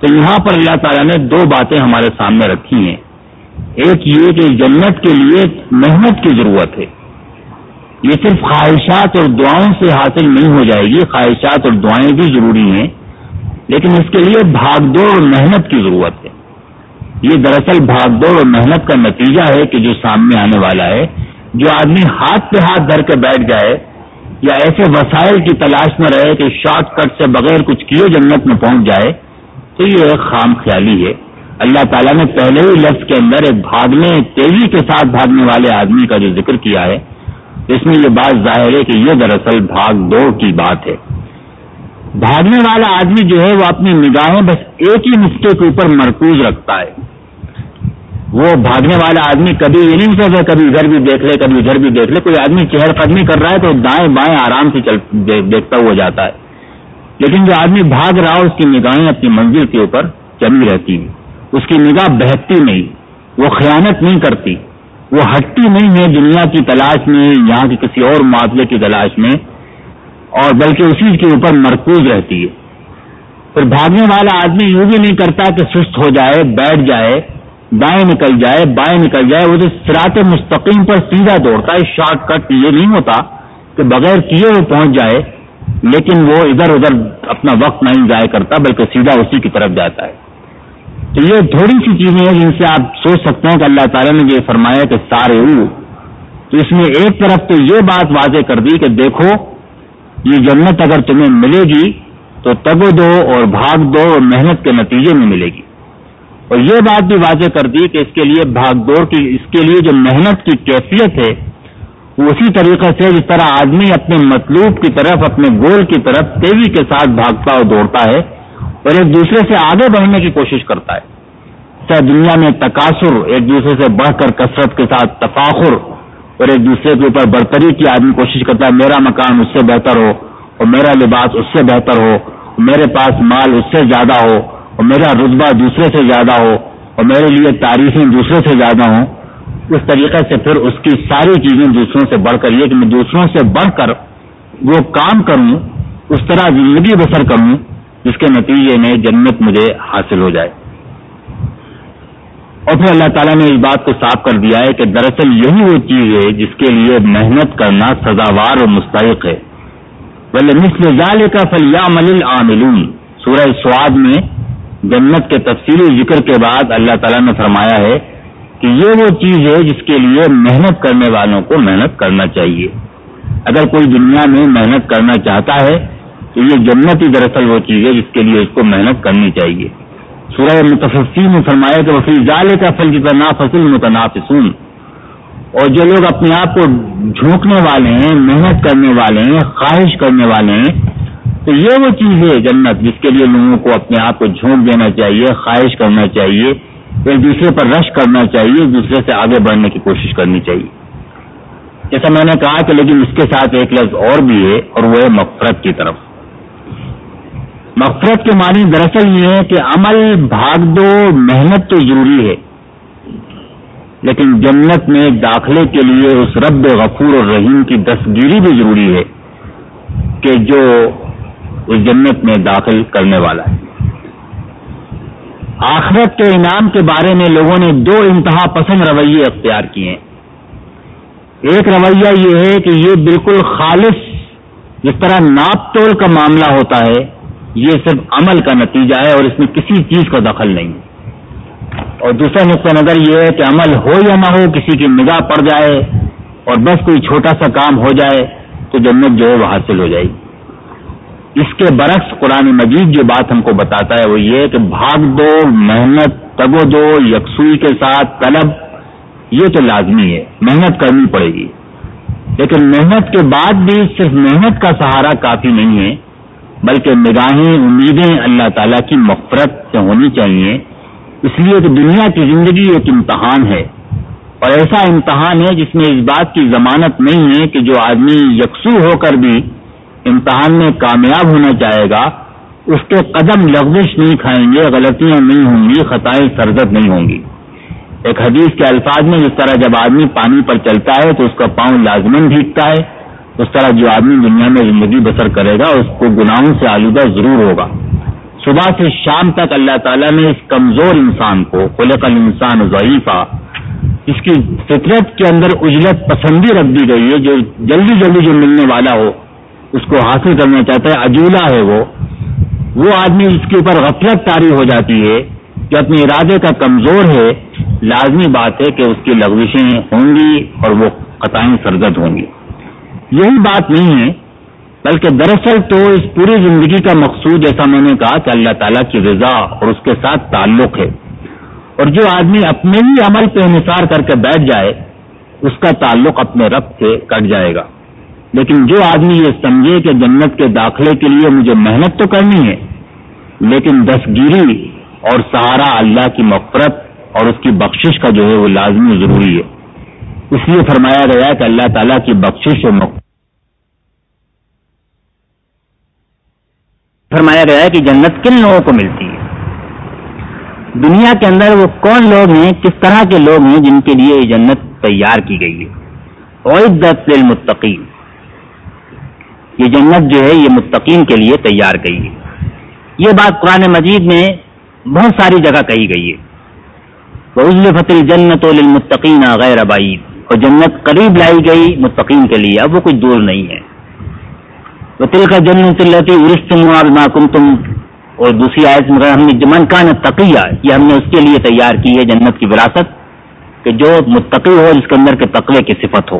تو یہاں پر اللہ تعالیٰ نے دو باتیں ہمارے سامنے رکھی ہیں۔ ایک یہ کہ جنت کے لیے محنت کی ضرورت ہے۔ یہ صرف خواہشات اور دعاؤں سے حاصل نہیں ہو جائے گی، خواہشات اور دعائیں بھی ضروری ہیں۔ لیکن اس کے لیے بھاگ دوڑ اور محنت کی ضرورت ہے۔ یہ دراصل بھاگ دوڑ اور محنت کا نتیجہ ہے کہ جو سامنے آنے والا ہے، جو آدمی ہاتھ پہ ہاتھ دھر کے بیٹھ جائے یا ایسے وسائل کی تلاش میں رہے کہ شارٹ کٹ سے بغیر کچھ کیے جنت میں پہنچ جائے، تو یہ ایک خام خیالی ہے۔ اللہ تعالیٰ نے پہلے ہی لفظ کے اندر ایک بھاگنے، تیزی کے ساتھ بھاگنے والے آدمی کا جو ذکر کیا ہے، اس میں یہ بات ظاہر ہے کہ یہ دراصل بھاگ دوڑ کی بات ہے۔ بھاگنے والا آدمی جو ہے، وہ اپنی نگاہیں بس ایک ہی نسخے کے اوپر مرکوز رکھتا ہے۔ وہ بھاگنے والا آدمی کبھی یہ نہیں سکتا کبھی ادھر بھی دیکھ لے، کبھی ادھر بھی دیکھ لے۔ کوئی آدمی چہر قدمی کر رہا ہے تو دائیں بائیں آرام سے چل دیکھتا ہوا جاتا ہے۔ لیکن جو آدمی بھاگ رہا ہو اس کی نگاہیں اپنی منزل کے اوپر جمی رہتی ہیں۔ اس کی نگاہ بہتتی نہیں، وہ خیانت نہیں کرتی۔ وہ ہٹتی نہیں ہے دنیا کی تلاش میں، یہاں کی کسی اور معاملے کی تلاش میں، اور بلکہ اسی کے اوپر مرکوز رہتی ہے۔ پھر بھاگنے والا آدمی یوں بھی نہیں کرتا کہ سست ہو جائے، بیٹھ جائے۔ دائیں نکل جائے، بائیں نکل جائے، وہ تو سرات مستقیم پر سیدھا دوڑتا ہے، شارٹ کٹ یہ نہیں ہوتا کہ بغیر کیے وہ پہنچ جائے، لیکن وہ ادھر ادھر اپنا وقت نہیں ضائع کرتا، بلکہ سیدھا اسی کی طرف جاتا ہے۔ تو یہ تھوڑی سی چیزیں ہیں جن سے آپ سوچ سکتے ہیں کہ اللہ تعالیٰ نے یہ فرمایا کہ سارے تو اس میں ایک طرف تو یہ بات واضح کر دی کہ دیکھو، یہ جنت اگر تمہیں ملے گی تو تگ دو اور بھاگ دو اور محنت کے نتیجے میں ملے گی۔ اور یہ بات بھی واضح کر دی کہ اس کے لیے بھاگ دوڑ کی اس کے لیے جو محنت کی کیفیت ہے، وہ اسی طریقے سے جس طرح آدمی اپنے مطلوب کی طرف، اپنے گول کی طرف تیزی کے ساتھ بھاگتا اور دوڑتا ہے اور ایک دوسرے سے آگے بڑھنے کی کوشش کرتا ہے۔ چاہے دنیا میں تقاصر ایک دوسرے سے بڑھ کر کثرت کے ساتھ تفاخر اور ایک دوسرے کے اوپر برتری کی آدمی کوشش کرتا ہے، میرا مکان اس سے بہتر ہو اور میرا لباس اس سے بہتر ہو میرے پاس مال اس سے زیادہ ہو۔ اور میرا رتبہ دوسرے سے زیادہ ہو اور میرے لیے تاریخیں دوسرے سے زیادہ ہوں، اس طریقے سے پھر اس کی ساری چیزیں دوسروں سے بڑھ کر، یہ کہ میں دوسروں سے بڑھ کر وہ کام کروں، اس طرح زندگی بسر کروں، جس کے نتیجے میں جنت مجھے حاصل ہو جائے۔ اور پھر اللہ تعالیٰ نے اس بات کو صاف کر دیا ہے کہ دراصل یہی وہ چیز ہے جس کے لیے محنت کرنا سزاوار اور مستحق ہے۔ بولے مثل ظال کا فلیا مل سورہ سواد میں جنت کے تفصیلی ذکر کے بعد اللہ تعالیٰ نے فرمایا ہے کہ یہ وہ چیز ہے جس کے لیے محنت کرنے والوں کو محنت کرنا چاہیے۔ اگر کوئی دنیا میں محنت کرنا چاہتا ہے، تو یہ جنت ہی دراصل وہ چیز ہے جس کے لیے اس کو محنت کرنی چاہیے۔ سورہ متفسی میں فرمایا کہ وفی ظال کا فل جتنا فصل متنافسون اور جو لوگ اپنے آپ کو جھونکنے والے ہیں، محنت کرنے والے ہیں، خواہش کرنے والے ہیں تو یہ وہ چیز ہے جنت جس کے لیے لوگوں کو اپنے آپ کو جھونک دینا چاہیے، خواہش کرنا چاہیے ایک دوسرے پر رش کرنا چاہیے ایک دوسرے سے آگے بڑھنے کی کوشش کرنی چاہیے۔ جیسا میں نے کہا کہ لیکن اس کے ساتھ ایک لفظ اور بھی ہے اور وہ ہے مفرت کی طرف۔ مغفرت کے معنی دراصل یہ ہے کہ عمل، بھاگ دو، محنت تو ضروری ہے۔ لیکن جنت میں داخلے کے لیے اس رب غفور اور رحیم کی دستگیری بھی ضروری ہے کہ جو اس جنت میں داخل کرنے والا ہے۔ آخرت کے انعام کے بارے میں لوگوں نے دو انتہا پسند رویے اختیار کیے۔ ہیں ایک رویہ یہ ہے کہ یہ بالکل خالص، جس طرح ناپ تول کا معاملہ ہوتا ہے، یہ صرف عمل کا نتیجہ ہے اور اس میں کسی چیز کا دخل نہیں۔ اور دوسرا نقطۂ نظر یہ ہے کہ عمل ہو یا نہ ہو، کسی کی نگاہ پڑ جائے اور بس کوئی چھوٹا سا کام ہو جائے، تو جنت جو ہے وہ حاصل ہو جائے گی۔ اس کے برعکس قرآن مجید جو بات ہم کو بتاتا ہے وہ یہ کہ بھاگ دو، محنت، تگو دو، یکسوئی کے ساتھ، طلب، یہ تو لازمی ہے، محنت کرنی پڑے گی۔ لیکن محنت کے بعد بھی صرف محنت کا سہارا کافی نہیں ہے، بلکہ نگاہیں، امیدیں اللہ تعالیٰ کی مفرت سے ہونی چاہیے۔ اس لیے کہ دنیا کی زندگی ایک امتحان ہے۔ اور ایسا امتحان ہے جس میں اس بات کی ضمانت نہیں ہے کہ جو آدمی یکسو ہو کر بھی امتحان میں کامیاب ہونا چاہے گا، اس کے قدم لغزش نہیں کھائیں گے، غلطیاں نہیں ہوں گی، خطائیں سرزد نہیں ہوں گی۔ ایک حدیث کے الفاظ میں جس طرح جب آدمی پانی پر چلتا ہے تو اس کا پاؤں لازمن بھیگتا ہے، اس طرح جو آدمی دنیا میں زندگی بسر کرے گا، اس کو گناہوں سے آلودہ ضرور ہوگا۔ صبح سے شام تک اللہ تعالیٰ نے اس کمزور انسان کو، خلق الانسان ضعیفہ اس کی فطرت کے اندر اجلت پسندی رکھ دی گئی ہے، جو جلدی جلدی جو ملنے والا ہو اس کو حاصل کرنا چاہتا ہے، عجولہ ہے وہ۔ وہ آدمی اس کے اوپر غفلت تاری ہو جاتی ہے جو اپنے ارادے کا کمزور ہے۔ لازمی بات ہے کہ اس کی لغزشیں ہوں گی اور وہ قطائیں سرگد ہوں گی۔ یہی بات نہیں ہے، بلکہ دراصل تو اس پوری زندگی کا مقصود، جیسا میں نے کہا کہ اللہ تعالیٰ کی رضا اور اس کے ساتھ تعلق ہے۔ اور جو آدمی اپنے ہی عمل پہ انحصار کر کے بیٹھ جائے، اس کا تعلق اپنے رب سے کٹ جائے گا۔ لیکن جو آدمی یہ سمجھے کہ جنت کے داخلے کے لیے مجھے محنت تو کرنی ہے، لیکن دستگیری اور سہارا اللہ کی مفرت اور اس کی بخشش کا جو ہے وہ لازمی ضروری ہے۔ اس لیے فرمایا گیا کہ اللہ تعالیٰ کی بخشش و فرمایا گیا ہے کہ جنت کن لوگوں کو ملتی ہے؟ دنیا کے اندر وہ کون لوگ ہیں، کس طرح کے لوگ ہیں جن کے لیے یہ جنت تیار کی گئی ہے؟ عدت للمتقین جنت جو ہے یہ متقین کے لیے تیار گئی ہے۔ یہ بات قرآن مجید میں بہت ساری جگہ کہی گئی ہے۔ وہ فتح جنت للمتقین غیر بعید اور جنت قریب لائی گئی متقین کے لیے، اب وہ کچھ دور نہیں ہے۔ وہ تل کا جنت اللہ کم تم اور دوسری آیت میں ہم نے جمن کا نہ تقیہ یہ ہم نے اس کے لیے تیار کی ہے جنت کی وراثت، کہ جو متقی ہو جس کے اندر کے تقوی کی صفت ہو۔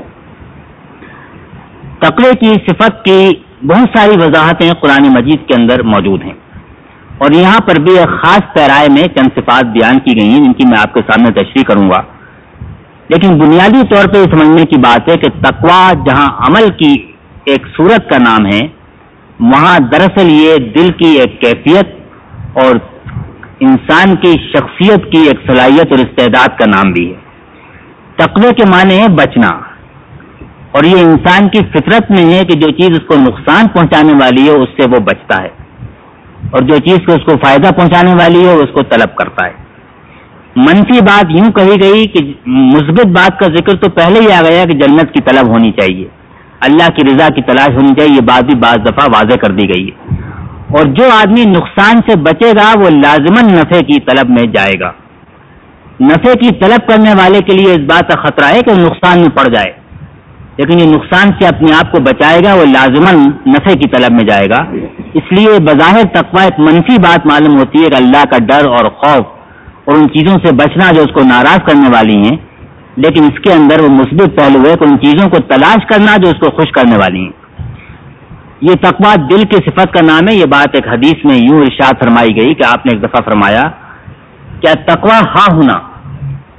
تقوی کی صفت کی بہت ساری وضاحتیں قرآن مجید کے اندر موجود ہیں۔ اور یہاں پر بھی ایک خاص پیرائے میں چند صفات بیان کی گئی ہیں جن کی میں آپ کے سامنے تشریح کروں گا۔ لیکن بنیادی طور پہ یہ سمجھنے کی بات ہے کہ تقوا جہاں عمل کی ایک صورت کا نام ہے، وہاں دراصل یہ دل کی ایک کیفیت اور انسان کی شخصیت کی ایک صلاحیت اور استعداد کا نام بھی ہے۔ تقوی کے معنی ہے بچنا۔ اور یہ انسان کی فطرت میں ہے کہ جو چیز اس کو نقصان پہنچانے والی ہے اس سے وہ بچتا ہے۔ اور جو چیز کو اس کو فائدہ پہنچانے والی ہے اس کو طلب کرتا ہے۔ منفی بات یوں کہی گئی کہ مثبت بات کا ذکر تو پہلے ہی آ گیا کہ جنت کی طلب ہونی چاہیے۔ اللہ کی رضا کی تلاش ہونی چاہیے، یہ بات بھی بعض دفعہ واضح کر دی گئی ہے۔ اور جو آدمی نقصان سے بچے گا، وہ لازمن نفے کی طلب میں جائے گا۔ نفے کی طلب کرنے والے کے لیے اس بات کا خطرہ ہے کہ وہ نقصان میں پڑ جائے۔ لیکن یہ نقصان سے اپنے آپ کو بچائے گا، وہ لازمن نفے کی طلب میں جائے گا۔ اس لیے بظاہر تقوی ایک منفی بات معلوم ہوتی ہے کہ اللہ کا ڈر اور خوف اور ان چیزوں سے بچنا جو اس کو ناراض کرنے والی ہیں، لیکن اس کے اندر وہ مثبت پہلو ہے کہ ان چیزوں کو تلاش کرنا جو اس کو خوش کرنے والی ہیں۔ یہ تقوا دل کی صفت کا نام ہے۔ یہ بات ایک حدیث میں یوں ارشاد فرمائی گئی کہ آپ نے ایک دفعہ فرمایا کیا تقوا ہاں ہونا،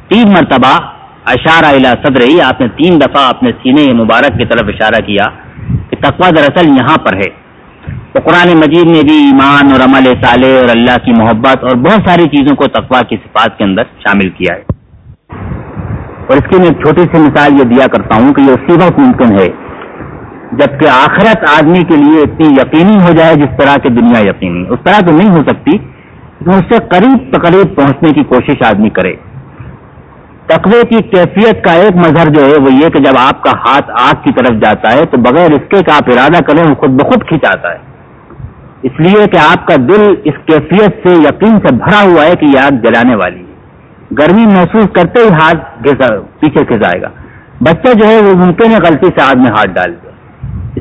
تین مرتبہ اشارہ الا صدر ہی آپ نے تین دفعہ اپنے سینے مبارک کی طرف اشارہ کیا کہ تقوا دراصل یہاں پر ہے۔ تو قرآن مجید نے بھی ایمان اور عمل صالح اور اللہ کی محبت اور بہت ساری چیزوں کو تقوا کی صفات کے اندر شامل کیا ہے۔ اور اس کی میں ایک چھوٹی سی مثال یہ دیا کرتا ہوں کہ یہ اسی وقت ممکن ہے، جبکہ آخرت آدمی کے لیے اتنی یقینی ہو جائے جس طرح کی دنیا یقینی۔ اس طرح تو نہیں ہو سکتی اس سے قریب تقریب پہنچنے کی کوشش آدمی کرے۔ تقوی کی کیفیت کا ایک مظہر جو ہے وہ یہ کہ جب آپ کا ہاتھ آگ کی طرف جاتا ہے تو بغیر اس کے آپ ارادہ کریں وہ خود بخود کھینچاتا ہے۔ اس لیے کہ آپ کا دل اس کیفیت سے یقین سے بھرا ہوا ہے کہ یہ آگ جلانے والی ہے۔ گرمی محسوس کرتے ہی ہاتھ پیچھے کھسائے گا۔ بچہ جو ہے وہ ممکن ہے غلطی سے آگ میں ہاتھ ڈال دے۔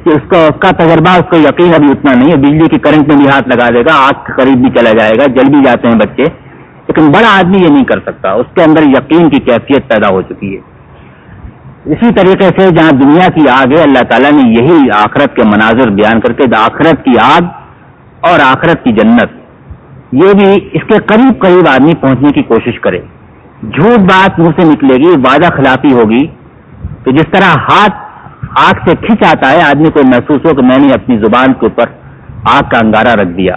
اس کا اس کا تجربہ، اس کو یقین ابھی اتنا نہیں ہے۔ بجلی کی کرنٹ میں بھی ہاتھ لگا دے گا، آگ کے قریب بھی چلا جائے گا، جل بھی جاتے ہیں بچے۔ لیکن بڑا آدمی یہ نہیں کر سکتا، اس کے اندر یقین کی کیفیت پیدا ہو چکی ہے۔ اسی طریقے سے جہاں دنیا کی آگ ہے، اللہ تعالیٰ نے یہی آخرت کے مناظر بیان کر کے، آخرت کی آگ اور آخرت کی جنت، یہ بھی اس کے قریب قریب آدمی پہنچنے کی کوشش کرے۔ جھوٹ بات منہ سے نکلے گی، وعدہ خلافی ہوگی۔ تو جس طرح ہاتھ آگ سے کھینچ آتا ہے، آدمی کو محسوس ہو کہ میں نے اپنی زبان کے اوپر آگ کا انگارہ رکھ دیا۔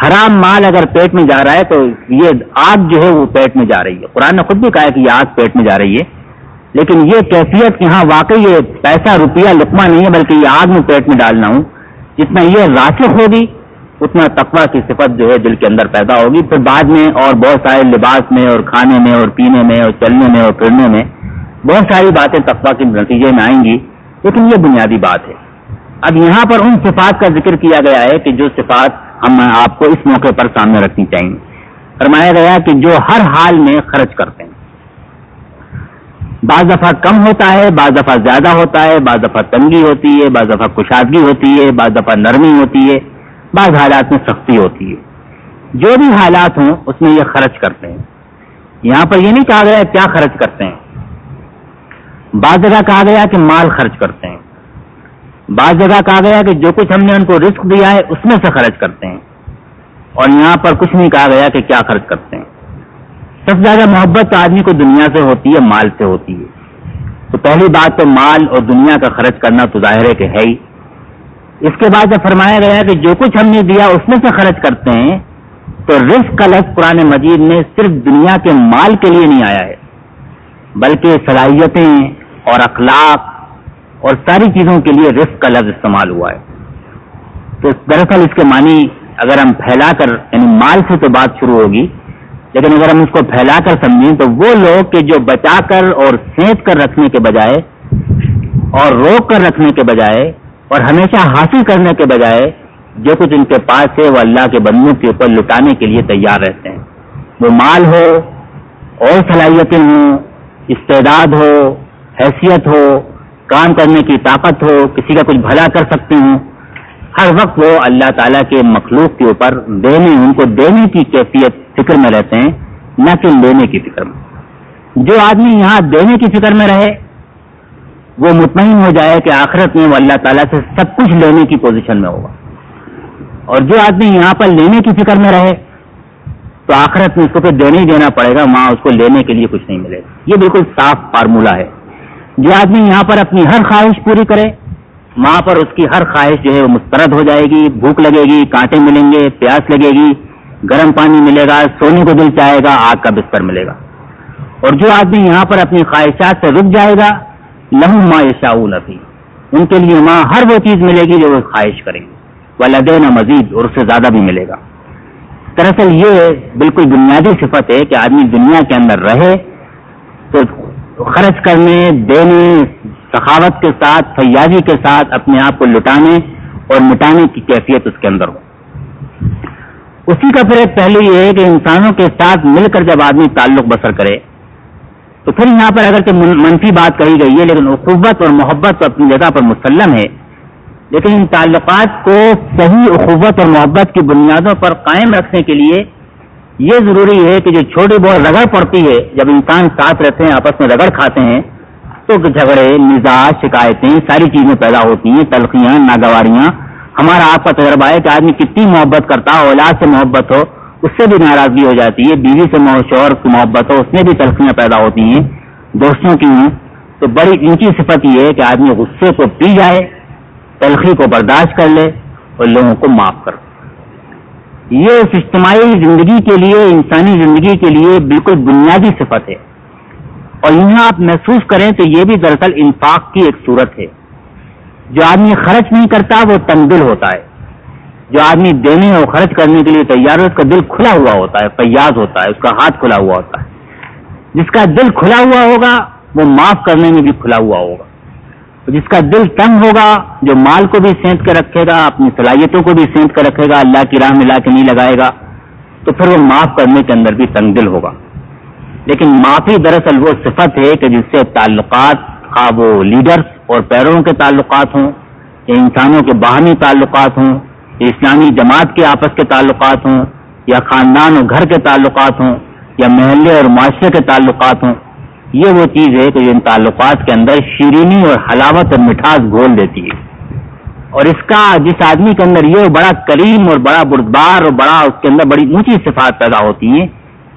حرام مال اگر پیٹ میں جا رہا ہے تو یہ آگ جو ہے وہ پیٹ میں جا رہی ہے۔ قرآن نے خود بھی کہا ہے کہ یہ آگ پیٹ میں جا رہی ہے۔ لیکن یہ کیفیت یہاں واقعی یہ پیسہ روپیہ لکما نہیں ہے، بلکہ یہ آگ میں پیٹ میں ڈالنا ہوں جتنا یہ راسخ ہوگی، اتنا تقوا کی صفت جو ہے دل کے اندر پیدا ہوگی۔ پھر بعد میں اور بہت سارے لباس میں اور کھانے میں اور پینے میں اور چلنے میں اور پھرنے میں بہت ساری باتیں تقوا کے نتیجے میں آئیں گی۔ لیکن یہ بنیادی بات ہے۔ اب یہاں پر ان صفات کا ذکر کیا گیا ہے کہ جو صفات ہم آپ کو اس موقع پر سامنے رکھنی چاہیے فرمایا گیا کہ جو ہر حال میں خرچ کرتے ہیں۔ بعض دفعہ کم ہوتا ہے، بعض دفعہ زیادہ ہوتا ہے، بعض دفعہ تنگی ہوتی ہے، بعض دفعہ کشادگی ہوتی ہے، بعض دفعہ نرمی ہوتی ہے، بعض حالات میں سختی ہوتی ہے۔ جو بھی حالات ہوں، اس میں یہ خرچ کرتے ہیں۔ یہاں پر یہ نہیں کہا گیا کیا خرچ کرتے ہیں۔ بعض جگہ کہا گیا کہ مال خرچ کرتے ہیں۔ بعض جگہ کہا گیا کہ جو کچھ ہم نے ان کو رسک دیا ہے، اس میں سے خرچ کرتے ہیں۔ اور یہاں پر کچھ نہیں کہا گیا کہ کیا خرچ کرتے ہیں۔ سب سے زیادہ محبت تو آدمی کو دنیا سے ہوتی ہے، مال سے ہوتی ہے۔ تو پہلی بات تو مال اور دنیا کا خرچ کرنا تو ظاہر ہے کہ ہے ہی۔ اس کے بعد جب فرمایا گیا کہ جو کچھ ہم نے دیا، اس میں سے خرچ کرتے ہیں، تو رسک کا لفظ قرآن مجید میں صرف دنیا کے مال کے لیے نہیں آیا ہے، بلکہ صلاحیتیں اور اخلاق اور ساری چیزوں کے لیے رسک کا لفظ استعمال ہوا ہے۔ تو دراصل اس کے معنی اگر ہم پھیلا کر یعنی مال سے تو بات شروع ہوگی، لیکن اگر ہم اس کو پھیلا کر سمجھیں تو وہ لوگ کہ جو بچا کر اور سینچ کر رکھنے کے بجائے اور روک کر رکھنے کے بجائے اور ہمیشہ حاصل کرنے کے بجائے جو کچھ ان کے پاس ہے وہ اللہ کے بندوں کے اوپر لٹانے کے لیے تیار رہتے ہیں۔ وہ مال ہو، اور صلاحیتیں ہوں، استعداد ہو، حیثیت ہو کام کرنے کی طاقت ہو، کسی کا کچھ بھلا کر سکتے ہوں، ہر وقت وہ اللہ تعالیٰ کے مخلوق کے اوپر دینے، ان کو دینے کی کیفیت فکر میں رہتے ہیں، نہ کہ لینے کی فکر میں۔ جو آدمی یہاں دینے کی فکر میں رہے، وہ مطمئن ہو جائے کہ آخرت میں وہ اللہ تعالیٰ سے سب کچھ لینے کی پوزیشن میں ہوگا۔ اور جو آدمی یہاں پر لینے کی فکر میں رہے، تو آخرت میں اس کو پھر دینے ہی دینا پڑے گا وہاں اس کو لینے کے لیے کچھ نہیں ملے گا۔ یہ بالکل صاف فارمولہ ہے۔ جو آدمی یہاں پر اپنی ہر خواہش پوری کرے، وہاں پر اس کی ہر خواہش جو ہے وہ مسترد ہو جائے گی، بھوک لگے گی، کانٹے ملیں گے، پیاس لگے گی، گرم پانی ملے گا، سونے کو دل چاہے گا، آگ کا بستر ملے گا۔ اور جو آدمی یہاں پر اپنی خواہشات سے رک جائے گا، لہو ماں شاہ نفی ان کے لیے وہاں ہر وہ چیز ملے گی جو وہ خواہش کریں گے۔ وہ لدین مزید، اور اس سے زیادہ بھی ملے گا۔ دراصل یہ بالکل بنیادی صفت ہے کہ آدمی دنیا کے اندر رہے تو خرچ کرنے، دینے، سخاوت کے ساتھ، فیاضی کے ساتھ اپنے آپ کو لٹانے اور مٹانے کی کیفیت اس کے اندر ہو۔ اسی کا پھر ایک پہلو یہ ہے کہ انسانوں کے ساتھ مل کر جب آدمی تعلق بسر کرے، تو پھر یہاں پر اگر منفی بات کہی گئی ہے، لیکن اخوت اور محبت تو اپنی جگہ پر مسلم ہے، لیکن ان تعلقات کو صحیح اخوت اور محبت کی بنیادوں پر قائم رکھنے کے لیے یہ ضروری ہے کہ جو چھوٹی بہت رگڑ پڑتی ہے، جب انسان ساتھ رہتے ہیں، آپس میں رگڑ کھاتے ہیں، تو جھگڑے، مزاج، شکایتیں، ساری چیزیں پیدا ہوتی ہیں، تلخیاں، ناگواریاں۔ ہمارا آپ کا تجربہ ہے کہ آدمی کتنی محبت کرتا ہو، اولاد سے محبت ہو، اس سے بھی ناراضگی ہو جاتی ہے، بیوی سے شوہر کی محبت ہو، اس میں بھی تلخیاں پیدا ہوتی ہیں۔ دوستوں کی ہوں، تو بڑی اونچی صفت یہ ہے کہ آدمی غصے کو پی جائے، تلخی کو برداشت کر لے، اور لوگوں کو معاف کر یہ اس اجتماعی زندگی کے لیے، انسانی زندگی کے لیے بالکل بنیادی صفت ہے۔ اور یہاں آپ محسوس کریں تو یہ بھی دراصل انفاق کی ایک صورت ہے۔ جو آدمی خرچ نہیں کرتا، وہ تن دل ہوتا ہے۔ جو آدمی دینے اور خرچ کرنے کے لیے تیار ہے، اس کا دل کھلا ہوا ہوتا ہے، فیاض ہوتا ہے، اس کا ہاتھ کھلا ہوا ہوتا ہے۔ جس کا دل کھلا ہوا ہوگا، وہ معاف کرنے میں بھی کھلا ہوا ہوگا۔ جس کا دل تنگ ہوگا، جو مال کو بھی سینت کے رکھے گا، اپنی صلاحیتوں کو بھی سینت کر رکھے گا، اللہ کی راہ میں لا کے نہیں لگائے گا، تو پھر وہ معاف کرنے کے اندر بھی تنگ دل ہوگا۔ لیکن معافی دراصل وہ صفت ہے کہ جس سے تعلقات خواہ وہ لیڈرس اور پیروں کے تعلقات ہوں، یا انسانوں کے باہمی تعلقات ہوں، یا اسلامی جماعت کے آپس کے تعلقات ہوں، یا خاندان اور گھر کے تعلقات ہوں، یا محلے اور معاشرے کے تعلقات ہوں۔ یہ وہ چیز ہے کہ ان تعلقات کے اندر شیرینی اور حلاوت اور مٹھاس گھول دیتی ہے۔ اور اس کا جس آدمی کے اندر یہ بڑا کریم اور بڑا بردبار اور بڑا اس کے اندر بڑی اونچی صفات پیدا ہوتی ہیں،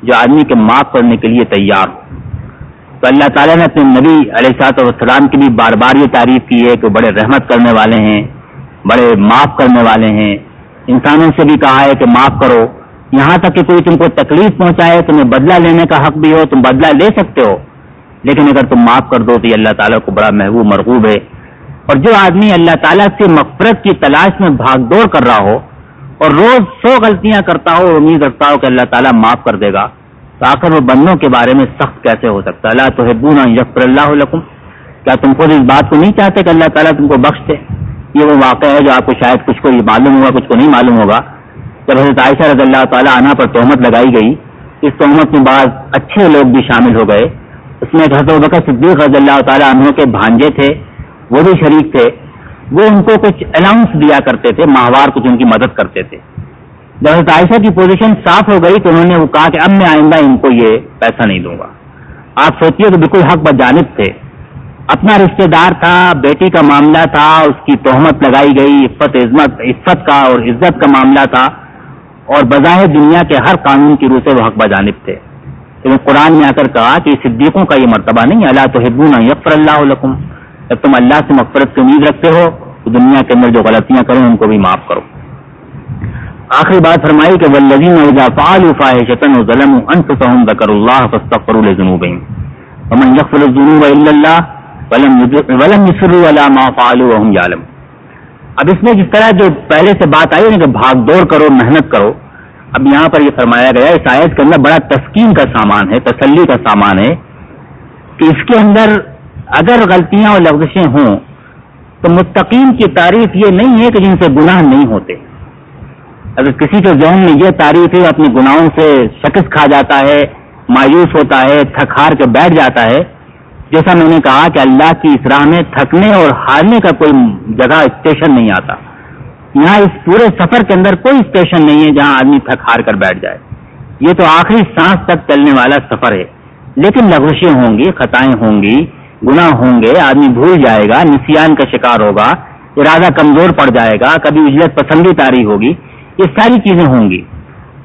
جو آدمی کے معاف کرنے کے لیے تیار ہو۔ تو اللہ تعالیٰ نے اپنے نبی علیہ سات والسلام کی بھی بار بار یہ تعریف کی ہے کہ بڑے رحمت کرنے والے ہیں، بڑے معاف کرنے والے ہیں۔ انسانوں سے بھی کہا ہے کہ معاف کرو۔ یہاں تک کہ کوئی تم کو تکلیف پہنچائے تمہیں بدلہ لینے کا حق بھی ہو، تم بدلہ لے سکتے ہو۔ لیکن اگر تم معاف کر دو تو یہ اللہ تعالیٰ کو بڑا محبوب، مرغوب ہے۔ اور جو آدمی اللہ تعالیٰ سے مفرت کی تلاش میں بھاگ دوڑ کر رہا ہو اور روز سو غلطیاں کرتا ہو اور امید رکھتا ہو کہ اللہ تعالیٰ معاف کر دے گا، تو آخر وہ بندوں کے بارے میں سخت کیسے ہو سکتا اللہ تو ہے یقر اللہ علیکم کیا تم خود اس بات کو نہیں چاہتے کہ اللہ تعالیٰ تم کو بخش دے؟ یہ وہ واقعہ ہے جو آپ کو شاید کچھ کو یہ معلوم ہوگا، کچھ کو نہیں معلوم ہوگا۔ جب حضرت عائشہ رضی اللہ تعالیٰ عنہ پر تہمت لگائی گئی، اس تہمت میں بعض اچھے لوگ بھی شامل ہو گئے۔ اس میں حضرت بکر صدیق رضی اللہ تعالیٰ عنہ کے بھانجے تھے، وہ بھی شریک تھے۔ وہ ان کو کچھ الاؤنس دیا کرتے تھے، ماہوار کچھ ان کی مدد کرتے تھے۔ جب حضرت عائشہ کی پوزیشن صاف ہو گئی تو انہوں نے وہ کہا کہ اب میں آئندہ ان کو یہ پیسہ نہیں دوں گا۔ آپ سوچیے تو بالکل حق بجانب تھے۔ اپنا رشتے دار تھا، بیٹی کا معاملہ تھا، اس کی تہمت لگائی گئی، عفت عزمت عفت کا اور عزت کا معاملہ تھا۔ اور بظاہر دنیا کے ہر قانون کی روح سے وہ حق بجانب تھے۔ لیکن قرآن نے آ کر کہا کہ صدیقوں کا یہ مرتبہ نہیں اللہ تو حبون یفر اللہ علکم جب تم اللہ سے مغفرت کی امید رکھتے ہو تو دنیا کے اندر جو غلطیاں کریں ان کو بھی معاف کرو۔ آخری بات فرمائی کہ ولزین فعال فاحشتن ظلم انفسهم ذکر اللہ فاستغفروا لذنوبهم ومن يغفر الذنوب الا الله ولم يصروا على ما فعلوا وهم يعلمون اب اس میں جس طرح جو پہلے سے بات آئی ہے کہ بھاگ دوڑ کرو، محنت کرو اب یہاں پر یہ فرمایا گیا اس آیت کے اندر بڑا تسکین کا سامان ہے، تسلی کا سامان ہے، کہ اس کے اندر اگر غلطیاں اور لفظیں ہوں تو مستقیم کی تعریف یہ نہیں ہے کہ جن سے گناہ نہیں ہوتے۔ اگر کسی کے ذہن میں یہ تعریف ہے اپنے گناہوں سے شکست کھا جاتا ہے، مایوس ہوتا ہے تھک ہار کے بیٹھ جاتا ہے، جیسا میں نے کہا کہ اللہ کی اصراح میں تھکنے اور ہارنے کا کوئی جگہ اسٹیشن نہیں آتا۔ یہاں اس پورے سفر کے اندر کوئی اسٹیشن نہیں ہے جہاں آدمی تھک ہار کر بیٹھ جائے۔ یہ تو آخری سانس تک چلنے والا سفر ہے۔ لیکن لغوشیں ہوں گی، خطائیں ہوں گی گنا ہوں گے، آدمی بھول جائے گا، نسیان کا شکار ہوگا، ارادہ کمزور پڑ جائے گا، کبھی اجلت پسندی تاری ہوگی، یہ ساری چیزیں ہوں گی۔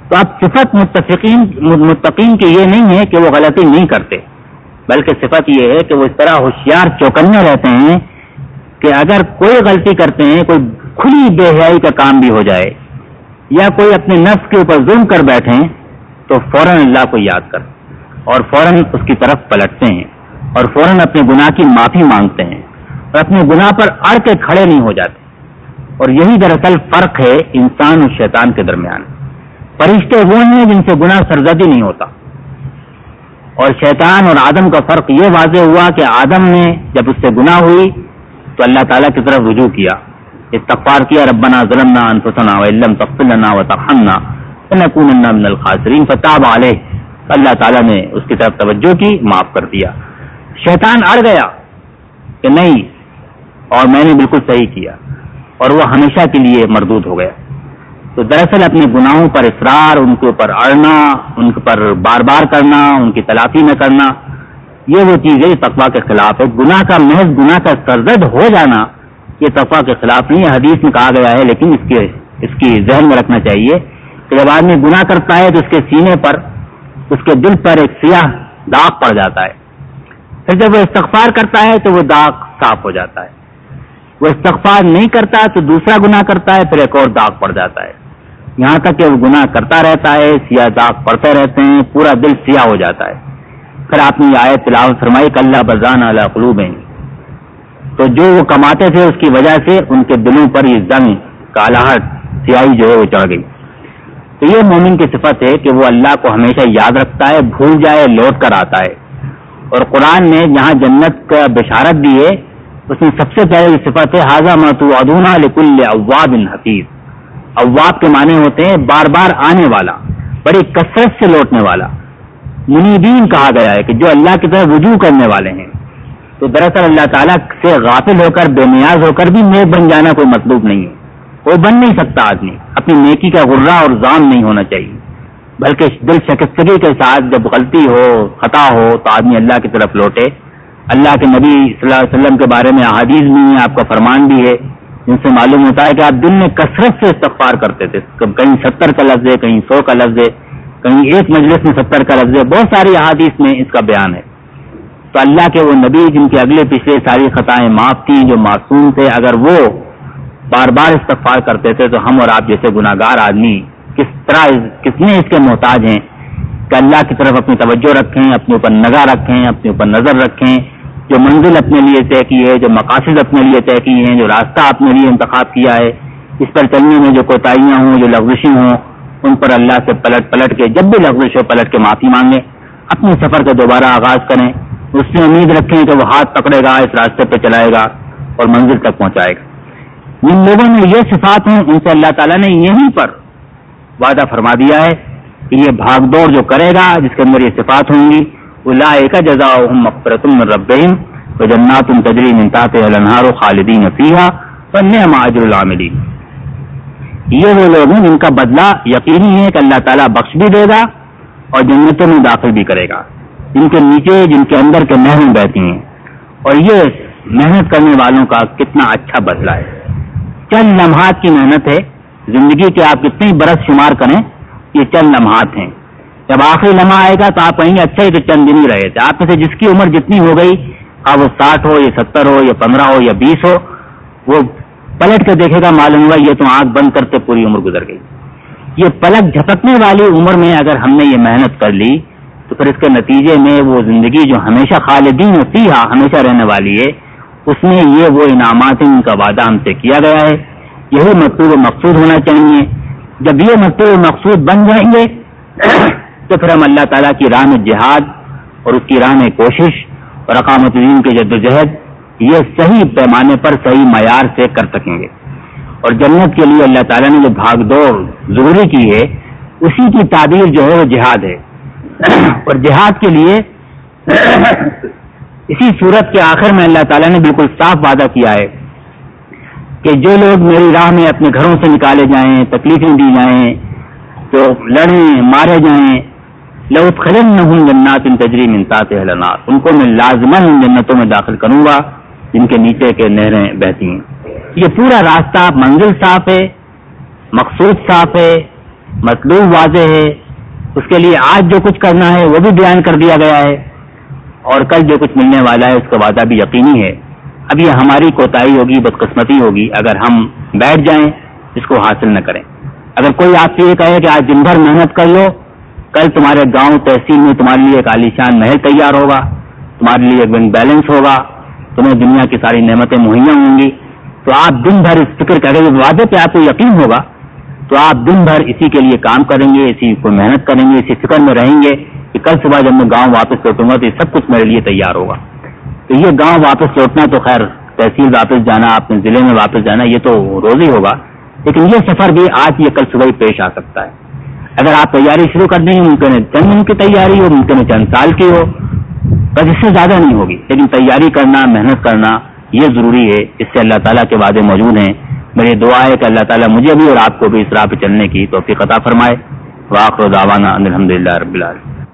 تو اب صفت متفقین، متقین کی یہ نہیں ہے کہ وہ غلطی نہیں کرتے، بلکہ صفت یہ ہے کہ وہ اس طرح ہوشیار چوکنے رہتے ہیں کہ اگر کوئی غلطی کرتے ہیں، کوئی کھلی بے حیائی کا کام بھی ہو جائے یا کوئی اپنے نفس کے اوپر ظلم کر بیٹھے تو فوراً اللہ کو یاد کر اور فوراً اس کی طرف پلٹتے ہیں اور فوراً اپنے گناہ کی معافی مانگتے ہیں اور اپنے گناہ پر اڑ کے کھڑے نہیں ہو جاتے اور یہی دراصل فرق ہے انسان اور شیطان کے درمیان۔ فرشتے وہ ہیں جن سے گناہ سرزدی نہیں ہوتا۔ اور شیطان اور آدم کا فرق یہ واضح ہوا کہ آدم نے جب اس سے گناہ ہوئی تو اللہ تعالیٰ کی طرف رجوع کیا۔ استغفار کیا، ربنا ظلمنا انفسنا وعلم تغفر لنا وترحمنا لنكونن من الخاسرین فتاب علیہ اللہ تعالیٰ نے اس کی طرف توجہ کی، معاف کر دیا۔ شیطان اڑ گیا کہ نہیں، اور میں نے بالکل صحیح کیا، اور وہ ہمیشہ کے لیے مردود ہو گیا۔ تو دراصل اپنے گناہوں پر اصرار، ان کے اوپر اڑنا، ان پر بار بار کرنا، ان کی تلافی میں کرنا، یہ وہ چیز ہے تقوا کے خلاف ہے گناہ کا محض، گناہ کا سرزد ہو جانا یہ تقوا کے خلاف نہیں ہے، حدیث میں کہا گیا ہے، لیکن اس کے، اس کی ذہن میں رکھنا چاہیے کہ جب آدمی گناہ کرتا ہے تو اس کے سینے پر، اس کے دل پر ایک سیاہ داغ پڑ جاتا ہے۔ پھر جب وہ استغفار کرتا ہے تو وہ داغ صاف ہو جاتا ہے۔ وہ استغفار نہیں کرتا تو دوسرا گنا کرتا ہے، پھر ایک اور داغ پڑ جاتا ہے۔ یہاں تک کہ وہ گنا کرتا رہتا ہے، سیاہ داغ پڑتے رہتے ہیں، پورا دل سیاہ ہو جاتا ہے۔ پھر آپ نے یہ آئے تلاوت فرمائی کلّہ بزان اللہ قلوب تو جو وہ کماتے تھے اس کی وجہ سے ان کے دلوں پر یہ زنگ، کالاہٹ، سیاہی جو ہے وہ چڑھ گئی۔ تو یہ مومن کی صفت ہے کہ وہ اللہ کو ہمیشہ یاد رکھتا ہے، بھول جائے، لوٹ کر آتا ہے۔ اور قرآن نے جہاں جنت کا بشارت دی ہے، اس میں سب سے پہلے صفت ہے حاضہ متو ادونا لکل اواب حفیظ اواب کے معنی ہوتے ہیں بار بار آنے والا، بڑی کثرت سے لوٹنے والا۔ منیبین کہا گیا ہے کہ جو اللہ کی طرف رجوع کرنے والے ہیں۔ تو دراصل اللہ تعالیٰ سے غافل ہو کر، بے نیاز ہو کر بھی نیک بن جانا کوئی مطلوب نہیں ہے۔ کوئی بن نہیں سکتا آدمی۔ اپنی نیکی کا غرہ اور زام نہیں ہونا چاہیے۔ بلکہ دل شکستگی کے ساتھ جب غلطی ہو، خطا ہو، تو آدمی اللہ کی طرف لوٹے۔ اللہ کے نبی صلی اللہ علیہ وسلم کے بارے میں احادیث بھی ہیں، آپ کا فرمان بھی ہے۔ جن سے معلوم ہوتا ہے کہ آپ دن میں کثرت سے استغفار کرتے تھے۔ کہیں ستر کا لفظ ہے، کہیں سو کا لفظ ہے، کہیں ایک مجلس میں ستر کا لفظ ہے۔ بہت ساری احادیث میں اس کا بیان ہے۔ تو اللہ کے وہ نبی جن کے اگلے پچھلے ساری خطائیں معاف تھیں جو معصوم تھے، اگر وہ بار بار استغفار کرتے تھے تو ہم اور آپ جیسے گناگار آدمی کس طرح کتنے اس کے محتاج ہیں کہ اللہ کی طرف اپنی توجہ رکھیں، اپنے اوپر نگاہ رکھیں، اپنے اوپر نظر رکھیں، جو منزل اپنے لیے طے کی ہے، جو مقاصد اپنے لیے طے کی ہیں، جو راستہ اپنے لیے انتخاب کیا ہے، اس پر چلنے میں جو کوتاہیاں ہوں، جو لغزشیں ہوں، ان پر اللہ سے پلٹ پلٹ کے، جب بھی لغزش ہو، پلٹ کے معافی مانگیں، اپنے سفر کا دوبارہ آغاز کریں۔ اس سے امید رکھیں کہ وہ ہاتھ پکڑے گا، اس راستے پہ چلائے گا اور منزل تک پہنچائے گا۔ جن لوگوں میں یہ صفات ہوں، ان سے اللہ تعالیٰ نے یہیں پر وعدہ فرما دیا ہے کہ یہ بھاگ دوڑ جو کرے گا، جس کے اندر یہ صفات ہوں گی کا جزا مقبرت الربین و جنات تجری منتاط النہار و خالدین فیحہ فن معاجر العاملین۔ یہ وہ لوگ ہیں، جن کا بدلہ یقینی ہے کہ اللہ تعالیٰ بخش بھی دے گا اور جنتوں میں داخل بھی کرے گا۔ جن کے نیچے، جن کے اندر کے نہریں بہتی ہیں۔ اور یہ محنت کرنے والوں کا کتنا اچھا بدلہ ہے۔ چند لمحات کی محنت ہے۔ زندگی کے آپ کتنے برس شمار کریں، یہ چند لمحات ہیں۔ جب آخری لمحہ آئے گا تو آپ کہیں گے اچھا ہی تو چند دن ہی رہے تھے۔ آپ میں سے جس کی عمر جتنی ہو گئی اب وہ ساٹھ ہو یا ستر ہو یا پندرہ ہو یا بیس ہو، وہ پلٹ کے دیکھے گا، معلوم ہوا یہ تو آنکھ بند کرتے پوری عمر گزر گئی۔ یہ پلک جھپکنے والی عمر میں اگر ہم نے یہ محنت کر لی تو پھر اس کے نتیجے میں وہ زندگی جو ہمیشہ خالدین ہوتی ہے ہمیشہ رہنے والی ہے، اس میں یہ وہ انعامات ان کا وعدہ ہم سے کیا گیا ہے۔ یہی مقصود و مقصود ہونا چاہیے۔ جب یہ مقصود و مقصود بن جائیں گے، تو پھر ہم اللہ تعالیٰ کی راہ میں جہاد اور اس کی راہ میں کوشش اور اقامت دین کے جد و جہد یہ صحیح پیمانے پر صحیح معیار سے کر سکیں گے۔ اور جنت کے لیے اللہ تعالیٰ نے جو بھاگ دوڑ ضروری کی ہے، اسی کی تعبیر جو ہے وہ جہاد ہے۔ اور جہاد کے لیے اسی صورت کے آخر میں اللہ تعالیٰ نے بالکل صاف وعدہ کیا ہے کہ جو لوگ میری راہ میں اپنے گھروں سے نکالے جائیں، تکلیفیں دی جائیں تو لڑیں، مارے جائیں لوت خلن نہ ہوں جنات ان تجری منتاط حلنات ان کو میں لازمن ان جنتوں میں داخل کروں گا، جن کے نیچے کے نہریں بہتی ہیں یہ پورا راستہ منزل صاف ہے، مقصود صاف ہے، مطلوب واضح ہے۔ اس کے لیے آج جو کچھ کرنا ہے وہ بھی بیان کر دیا گیا ہے اور کل جو کچھ ملنے والا ہے اس کا وعدہ بھی یقینی ہے۔ اب یہ ہماری کوتاہی ہوگی، بدقسمتی ہوگی، اگر ہم بیٹھ جائیں، اس کو حاصل نہ کریں۔ اگر کوئی آپ سے یہ کہے کہ آج دن بھر محنت کر لو، کل تمہارے گاؤں تحصیل میں تمہارے لیے ایک عالیشان محل تیار ہوگا، تمہارے لیے ایک بینک بیلنس ہوگا، تمہیں دنیا کی ساری نعمتیں مہیا ہوں گی۔ تو آپ دن بھر اس فکر کریں گے وعدے پہ آپ کو یقین ہوگا تو آپ دن بھر اسی کے لیے کام کریں گے، اسی کو محنت کریں گے، اسی فکر میں رہیں گے کہ کل صبح جب میں گاؤں واپس لوٹوں گا تو یہ سب کچھ میرے لیے تیار ہوگا۔ تو یہ گاؤں واپس لوٹنا تو خیر تحصیل واپس جانا اپنے ضلع میں واپس جانا، یہ تو روز ہی ہوگا۔ لیکن یہ سفر بھی آج یہ کل صبح ہی پیش آ سکتا ہے۔ اگر آپ تیاری شروع کر دیں گے ممکن ہے چند دن کی تیاری ہو، ممکن ہے چند سال کی ہو، بس اس سے زیادہ نہیں ہوگی۔ لیکن تیاری کرنا، محنت کرنا یہ ضروری ہے۔ اس سے اللہ تعالیٰ کے وعدے موجود ہیں۔ میری دعا ہے کہ اللہ تعالیٰ مجھے بھی اور آپ کو بھی اس راہ پہ چلنے کی توفیق عطا فرمائے۔ واخر دعوانا الحمد للہ رب العالمین۔